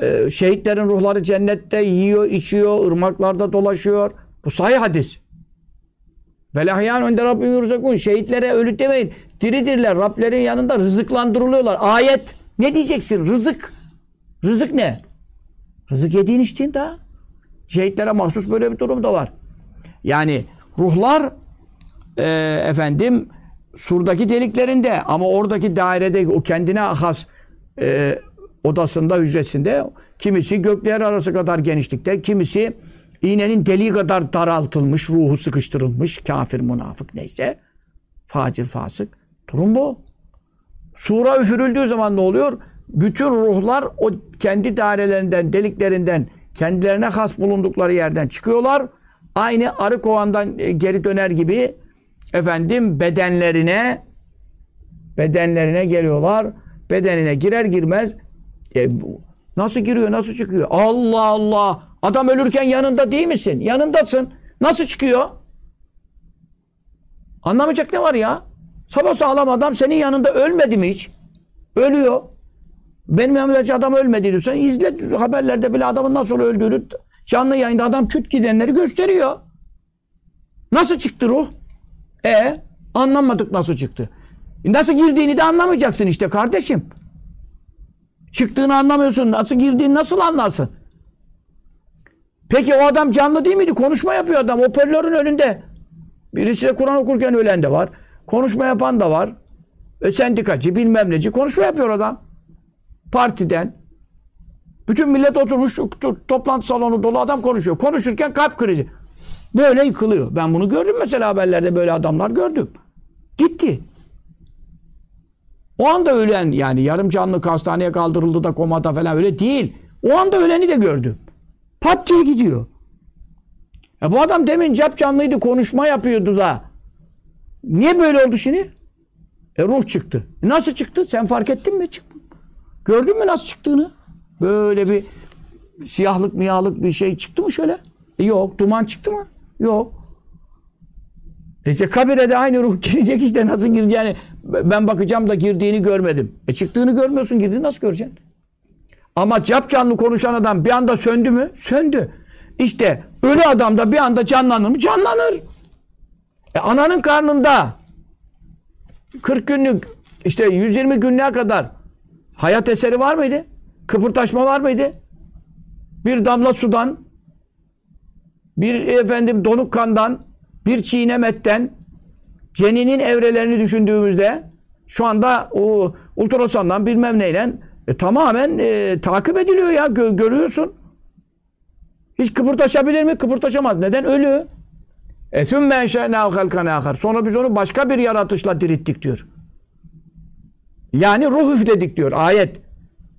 E, şehitlerin ruhları cennette yiyor, içiyor, ırmaklarda dolaşıyor. Bu sahih hadis. Velahyan önde Rabbim yurzakun. Şehitlere ölü demeyin. Diridirler. Rablerin yanında rızıklandırılıyorlar. Ayet. Ne diyeceksin? Rızık. Rızık ne? Rızık yediğin içtiğin daha. Şehitlere mahsus böyle bir durum da var. Yani ruhlar e, efendim surdaki deliklerinde ama oradaki dairede o kendine has e, odasında, hücresinde kimisi gökler arası kadar genişlikte, kimisi iğnenin deliği kadar daraltılmış, ruhu sıkıştırılmış, kafir, münafık neyse, facir, fasık. Durum bu. Sura üfürüldüğü zaman ne oluyor? Bütün ruhlar o kendi dairelerinden, deliklerinden, kendilerine has bulundukları yerden çıkıyorlar. Aynı arı kovandan e, geri döner gibi efendim bedenlerine bedenlerine geliyorlar. Bedenine girer girmez e, nasıl giriyor, nasıl çıkıyor? Allah Allah! Adam ölürken yanında değil misin? Yanındasın. Nasıl çıkıyor? Anlamayacak ne var ya? Sabah sağlam adam senin yanında ölmedi mi hiç? Ölüyor. Benim memleketçi adam ölmedi diyorsan izle haberlerde bile adamın nasıl öldüğünü canlı yayında adam küt gidenleri gösteriyor. Nasıl çıktı ruh? E anlamadık nasıl çıktı. Nasıl girdiğini de anlamayacaksın işte kardeşim. Çıktığını anlamıyorsun. Nasıl girdiğini nasıl anlarsın? Peki o adam canlı değil miydi? Konuşma yapıyor adam. Hoparlörün önünde. Birisi de Kur'an okurken ölen de var. Konuşma yapan da var. E, sendikacı bilmem neci. Konuşma yapıyor adam. Partiden. Bütün millet oturmuş toplantı salonu dolu adam konuşuyor. Konuşurken kalp krizi. Böyle yıkılıyor. Ben bunu gördüm mesela haberlerde böyle adamlar gördüm. Gitti. O anda ölen yani yarım canlı hastaneye kaldırıldı da komada falan öyle değil. O anda öleni de gördüm. Pat diye gidiyor. E bu adam demin cap canlıydı konuşma yapıyordu da. Niye böyle oldu şimdi? E ruh çıktı. E nasıl çıktı? Sen fark ettin mi? Çıktı. Gördün mü nasıl çıktığını? Böyle bir siyahlık miyahlık bir şey çıktı mı şöyle? E yok. Duman çıktı mı? Yok. E işte kabire de aynı ruh girecek işte nasıl gireceğini ben bakacağım da girdiğini görmedim. E çıktığını görmüyorsun girdiğini nasıl göreceksin? Ama cap canlı konuşan adam bir anda söndü mü? Söndü. İşte ölü adam da bir anda canlanır mı? Canlanır. E ananın karnında 40 günlük işte 120 günlüğe kadar hayat eseri var mıydı? Kıpırtaşma var mıydı? Bir damla sudan bir efendim donuk kandan bir çiğnem etten ceninin evrelerini düşündüğümüzde şu anda o ultrasondan bilmem neyle e, tamamen e, takip ediliyor ya gö görüyorsun. Hiç kıpırtaşabilir mi? Kıpırtaşamaz. Neden? Ölü. E sümme enşe'nâhu halkan âkhar. Sonra biz onu başka bir yaratışla dirittik diyor. Yani ruh üfledik diyor ayet.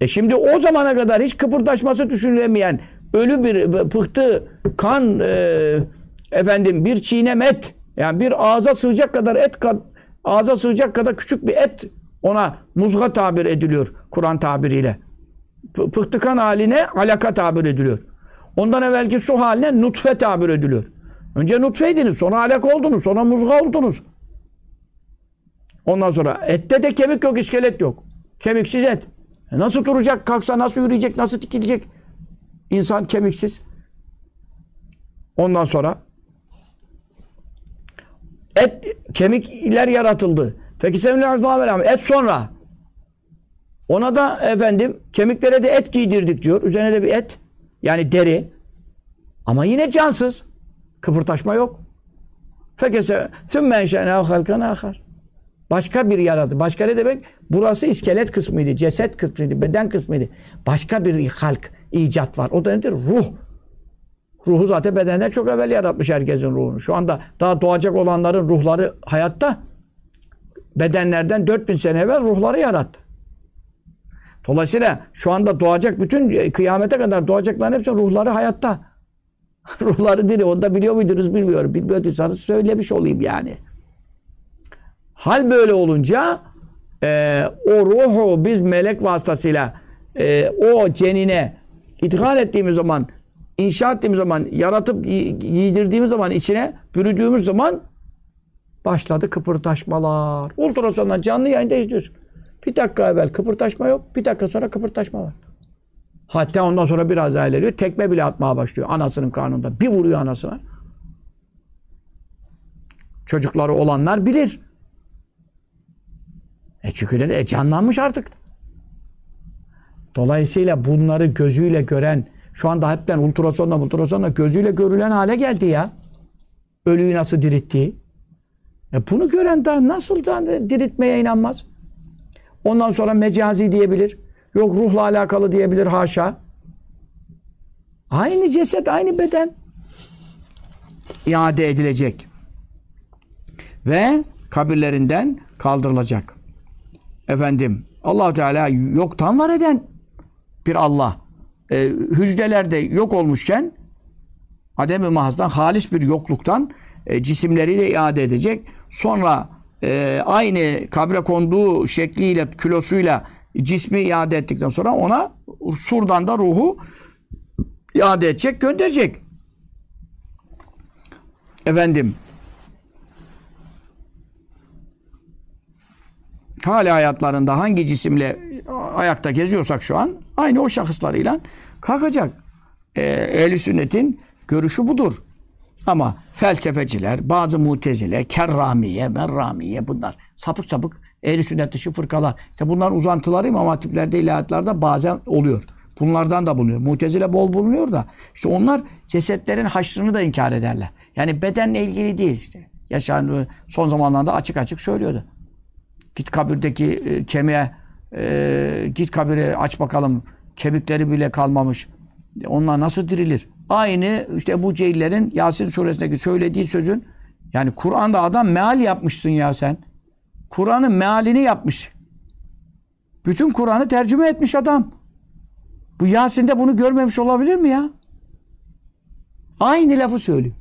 E şimdi o zamana kadar hiç kıpırdaşması düşünülemeyen ölü bir pıhtı, kan, e, efendim bir çiğnem et, yani bir ağza sığacak kadar et, ağza sığacak kadar küçük bir et ona muzga tabir ediliyor Kur'an tabiriyle. Pıhtı kan haline alaka tabir ediliyor. Ondan evvelki su haline nutfe tabir ediliyor. Önce nutfeydiniz, sonra alak oldunuz, sonra muzga oldunuz. Ondan sonra ette de kemik yok, iskelet yok. Kemiksiz et. E nasıl duracak, kalksa nasıl yürüyecek, nasıl dikilecek? İnsan kemiksiz. Ondan sonra et, kemikler yaratıldı. Peki seminler Et sonra. Ona da efendim kemiklere de et giydirdik diyor. Üzerine de bir et. Yani deri. Ama yine cansız. Kıpırtaşma yok. Fekese sümme enşe'nâhu halkan âkhar. Başka bir yaradı. Başka ne demek? Burası iskelet kısmıydı, ceset kısmıydı, beden kısmıydı. Başka bir halk, icat var. O da nedir? Ruh. Ruhu zaten bedenden çok evvel yaratmış herkesin ruhunu. Şu anda daha doğacak olanların ruhları hayatta. Bedenlerden 4000 sene evvel ruhları yarattı. Dolayısıyla şu anda doğacak bütün e, kıyamete kadar doğacakların hepsi ruhları hayatta. ruhları diri. Onu da biliyor muydunuz bilmiyorum. Bilmiyorduysanız söylemiş olayım yani. Hal böyle olunca e, o ruhu biz melek vasıtasıyla e, o cenine ithal ettiğimiz zaman inşa ettiğimiz zaman yaratıp giydirdiğimiz zaman içine bürüdüğümüz zaman başladı kıpırtaşmalar. Ultrasondan canlı yayında izliyorsun. Bir dakika evvel kıpırtaşma yok. Bir dakika sonra kıpırtaşma var. Hatta ondan sonra biraz daha ilerliyor. Tekme bile atmaya başlıyor anasının karnında. Bir vuruyor anasına. Çocukları olanlar bilir. E çünkü de e, canlanmış artık. Dolayısıyla bunları gözüyle gören, şu anda hepten ultrasonla ultrasonla gözüyle görülen hale geldi ya. Ölüyü nasıl diritti? E bunu gören daha nasıl da diriltmeye inanmaz? Ondan sonra mecazi diyebilir. Yok ruhla alakalı diyebilir haşa. Aynı ceset, aynı beden. iade edilecek. Ve kabirlerinden kaldırılacak. Efendim allah Teala yoktan var eden bir Allah. E, hücrelerde yok olmuşken Adem-i Mahaz'dan halis bir yokluktan e, cisimleriyle iade edecek. Sonra e, aynı kabre konduğu şekliyle, kilosuyla cismi iade ettikten sonra ona surdan da ruhu iade edecek, gönderecek. Efendim hala hayatlarında hangi cisimle ayakta geziyorsak şu an aynı o şahıslarıyla kalkacak. Ee, Ehl-i sünnetin görüşü budur. Ama felsefeciler, bazı mutezile, kerramiye, merramiye bunlar sapık sapık ehl sünnet dışı fırkalar. İşte bunların uzantıları İmam Hatiplerde, ilahiyatlarda bazen oluyor. Bunlardan da bulunuyor. Mutezile bol bulunuyor da işte onlar cesetlerin haşrını da inkar ederler. Yani bedenle ilgili değil işte. Yaşar son zamanlarda açık açık söylüyordu. Git kabirdeki e, kemiğe e, git kabiri aç bakalım. Kemikleri bile kalmamış. Onlar nasıl dirilir? Aynı işte bu Cehillerin Yasin suresindeki söylediği sözün yani Kur'an'da adam meal yapmışsın ya sen. Kur'an'ın mealini yapmış. Bütün Kur'an'ı tercüme etmiş adam. Bu Yasin'de bunu görmemiş olabilir mi ya? Aynı lafı söylüyor.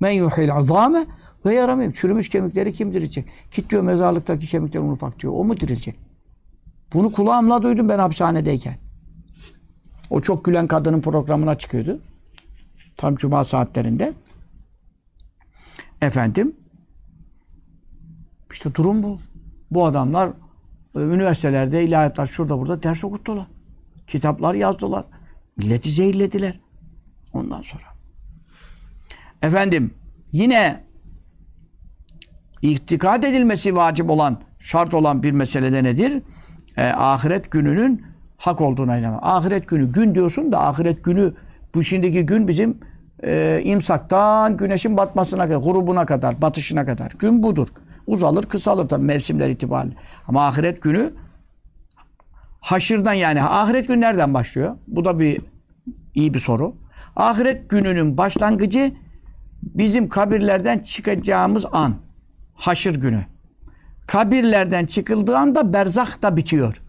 Men yuhil azame ve yaramim. Çürümüş kemikleri kim direcek? Git diyor mezarlıktaki kemikleri unufak diyor. O mu direcek? Bunu kulağımla duydum ben hapishanedeyken. O çok gülen kadının programına çıkıyordu. Tam cuma saatlerinde. Efendim işte durum bu. Bu adamlar e, üniversitelerde, ilahiyatlar şurada burada ders okuttular. Kitaplar yazdılar. Milleti zehirlediler. Ondan sonra. Efendim yine iktikad edilmesi vacip olan, şart olan bir meselede nedir? Ee, ahiret gününün hak olduğuna inanmak. Ahiret günü, gün diyorsun da ahiret günü, bu şimdiki gün bizim e, imsaktan güneşin batmasına kadar, grubuna kadar, batışına kadar. Gün budur. Uzalır, kısalır tabii mevsimler itibariyle. Ama ahiret günü haşırdan yani ahiret günü nereden başlıyor? Bu da bir iyi bir soru. Ahiret gününün başlangıcı bizim kabirlerden çıkacağımız an. Haşır günü. Kabirlerden çıkıldığı anda berzah da bitiyor.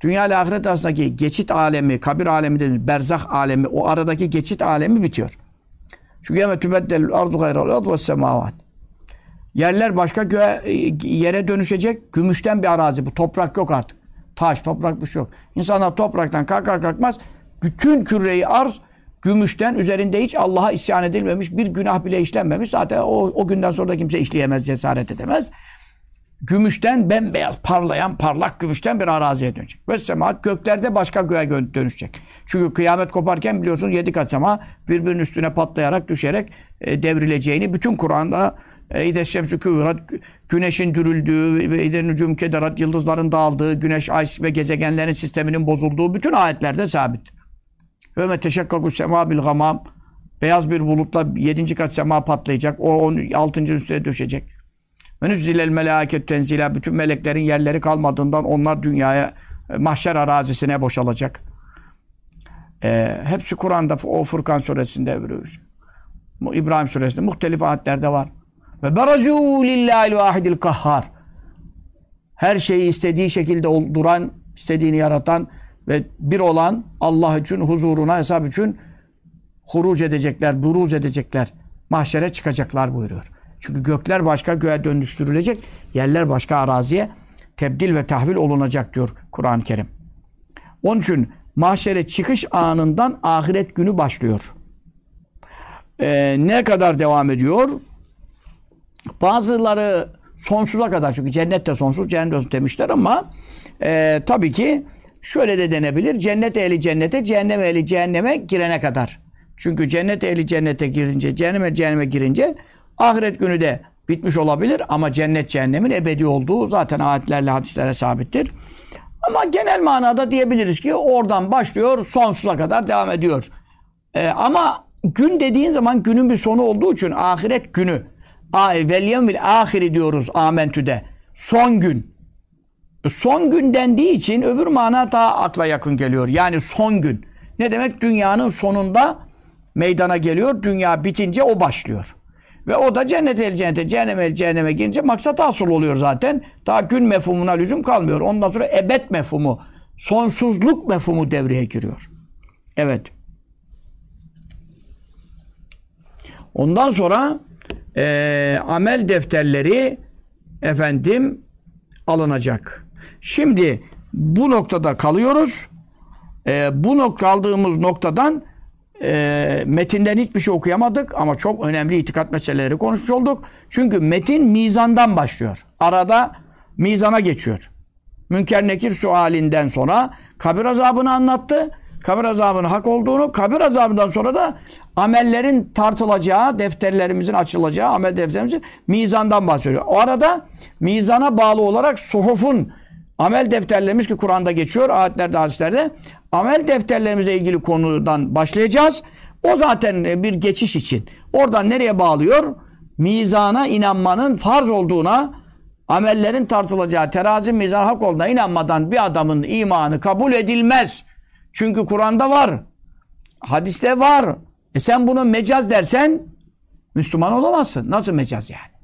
Dünya ile ahiret arasındaki geçit alemi, kabir alemi denir, berzah alemi, o aradaki geçit alemi bitiyor. Çünkü yeme tübeddelül ardu gayral ardu ve semavat. Yerler başka göğe, yere dönüşecek. Gümüşten bir arazi bu. Toprak yok artık. Taş, toprak bir şey yok. İnsanlar topraktan kalkar kalkmaz bütün küreyi arz gümüşten üzerinde hiç Allah'a isyan edilmemiş bir günah bile işlenmemiş. Zaten o, o günden sonra da kimse işleyemez, cesaret edemez. Gümüşten bembeyaz parlayan parlak gümüşten bir araziye dönecek. Ve sema göklerde başka göğe dönüşecek. Çünkü kıyamet koparken biliyorsun yedi kat sema birbirinin üstüne patlayarak düşerek e, devrileceğini bütün Kur'an'da e, İde şemsü güneşin dürüldüğü ve ide nücum kederat, yıldızların dağıldığı, güneş, ay ve gezegenlerin sisteminin bozulduğu bütün ayetlerde sabit. Ve me teşekkaku sema bil gamam, beyaz bir bulutla yedinci kat sema patlayacak, o on, altıncı üstüne düşecek. Ve nüzzilel melâket tenzila, bütün meleklerin yerleri kalmadığından onlar dünyaya, e, mahşer arazisine boşalacak. E, hepsi Kur'an'da o Furkan suresinde İbrahim suresinde muhtelif ayetlerde var. Ve berazû lillâhil vâhidil kahhar. Her şeyi istediği şekilde olduran, istediğini yaratan ve bir olan Allah için huzuruna hesap için huruc edecekler, buruz edecekler. Mahşere çıkacaklar buyuruyor. Çünkü gökler başka göğe dönüştürülecek, yerler başka araziye tebdil ve tahvil olunacak diyor Kur'an-ı Kerim. Onun için mahşere çıkış anından ahiret günü başlıyor. Ee, ne kadar devam ediyor? Bazıları sonsuza kadar çünkü cennet de sonsuz, cennet de demişler ama e, tabii ki şöyle de denebilir. Cennet ehli cennete, cehennem ehli cehenneme girene kadar. Çünkü cennet ehli cennete girince, cehenneme cehenneme girince ahiret günü de bitmiş olabilir ama cennet cehennemin ebedi olduğu zaten ayetlerle hadislere sabittir. Ama genel manada diyebiliriz ki oradan başlıyor sonsuza kadar devam ediyor. Ee, ama gün dediğin zaman günün bir sonu olduğu için ahiret günü vel yevmil ahiri diyoruz amentüde. Son gün. E, son gün dendiği için öbür mana daha akla yakın geliyor. Yani son gün. Ne demek? Dünyanın sonunda meydana geliyor. Dünya bitince o başlıyor. Ve o da cennet el cennete, cehennem el cehenneme girince maksat asıl oluyor zaten. Daha gün mefhumuna lüzum kalmıyor. Ondan sonra ebed mefhumu, sonsuzluk mefhumu devreye giriyor. Evet. Ondan sonra eee, amel defterleri efendim alınacak. Şimdi bu noktada kalıyoruz. Eee, bu nok kaldığımız noktadan eee, metinden hiçbir şey okuyamadık ama çok önemli itikat meseleleri konuşmuş olduk. Çünkü metin mizandan başlıyor. Arada mizana geçiyor. Münker Nekir sualinden sonra kabir azabını anlattı. Kabir azabının hak olduğunu, kabir azabından sonra da amellerin tartılacağı, defterlerimizin açılacağı, amel defterimizin mizandan bahsediyor. O arada mizana bağlı olarak suhufun amel defterlerimiz ki Kur'an'da geçiyor, ayetlerde, hadislerde. Amel defterlerimizle ilgili konudan başlayacağız. O zaten e, bir geçiş için. Oradan nereye bağlıyor? Mizana inanmanın farz olduğuna, amellerin tartılacağı terazi mizan hak olduğuna inanmadan bir adamın imanı kabul edilmez. Çünkü Kur'an'da var. Hadiste var. E sen bunu mecaz dersen Müslüman olamazsın. Nasıl mecaz yani?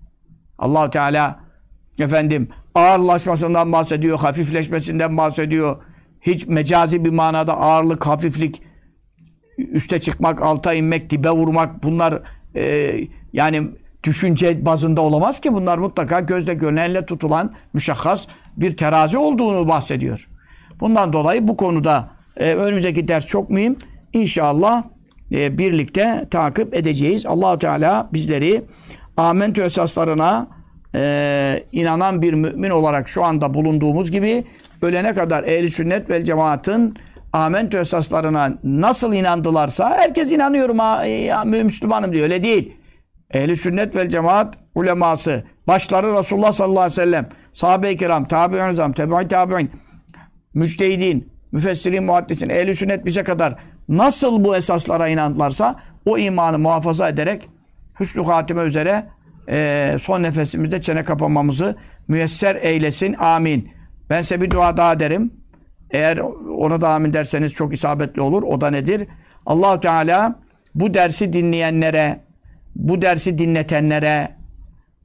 Allahu Teala efendim ağırlaşmasından bahsediyor, hafifleşmesinden bahsediyor. Hiç mecazi bir manada ağırlık, hafiflik, üste çıkmak, alta inmek, dibe vurmak bunlar e, yani düşünce bazında olamaz ki. Bunlar mutlaka gözle görülenle tutulan müşahhas bir terazi olduğunu bahsediyor. Bundan dolayı bu konuda e, önümüzdeki ders çok mühim. İnşallah e, birlikte takip edeceğiz. Allahu Teala bizleri amentü esaslarına e, inanan bir mümin olarak şu anda bulunduğumuz gibi ölene kadar ehli sünnet vel cemaatın amentü esaslarına nasıl inandılarsa herkes inanıyorum ha, ya, Müslümanım diyor. Öyle değil. Ehli sünnet vel cemaat uleması başları Resulullah sallallahu aleyhi ve sellem sahabe-i kiram, tabi'in azam, tebi'in tabi'in müçtehidin, müfessirin, muhaddisin, ehli sünnet bize kadar nasıl bu esaslara inandılarsa o imanı muhafaza ederek hüsnü hatime üzere e, son nefesimizde çene kapamamızı müyesser eylesin. Amin. Ben size bir dua daha derim. Eğer ona da amin derseniz çok isabetli olur. O da nedir? Allahu Teala bu dersi dinleyenlere, bu dersi dinletenlere,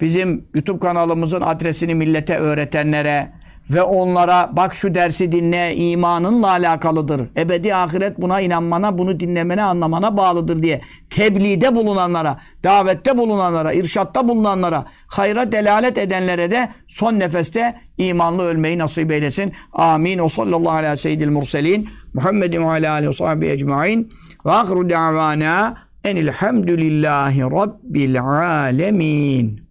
bizim YouTube kanalımızın adresini millete öğretenlere ve onlara bak şu dersi dinle imanınla alakalıdır. Ebedi ahiret buna inanmana, bunu dinlemene, anlamana bağlıdır diye tebliğde bulunanlara, davette bulunanlara, irşatta bulunanlara, hayra delalet edenlere de son nefeste imanlı ölmeyi nasip eylesin. Amin. O sallallahu aleyhi ve seyyidil murselin. Muhammedin ve aleyhi ve sahbihi ecma'in. Ve ahru da'vana enilhamdülillahi rabbil alemin.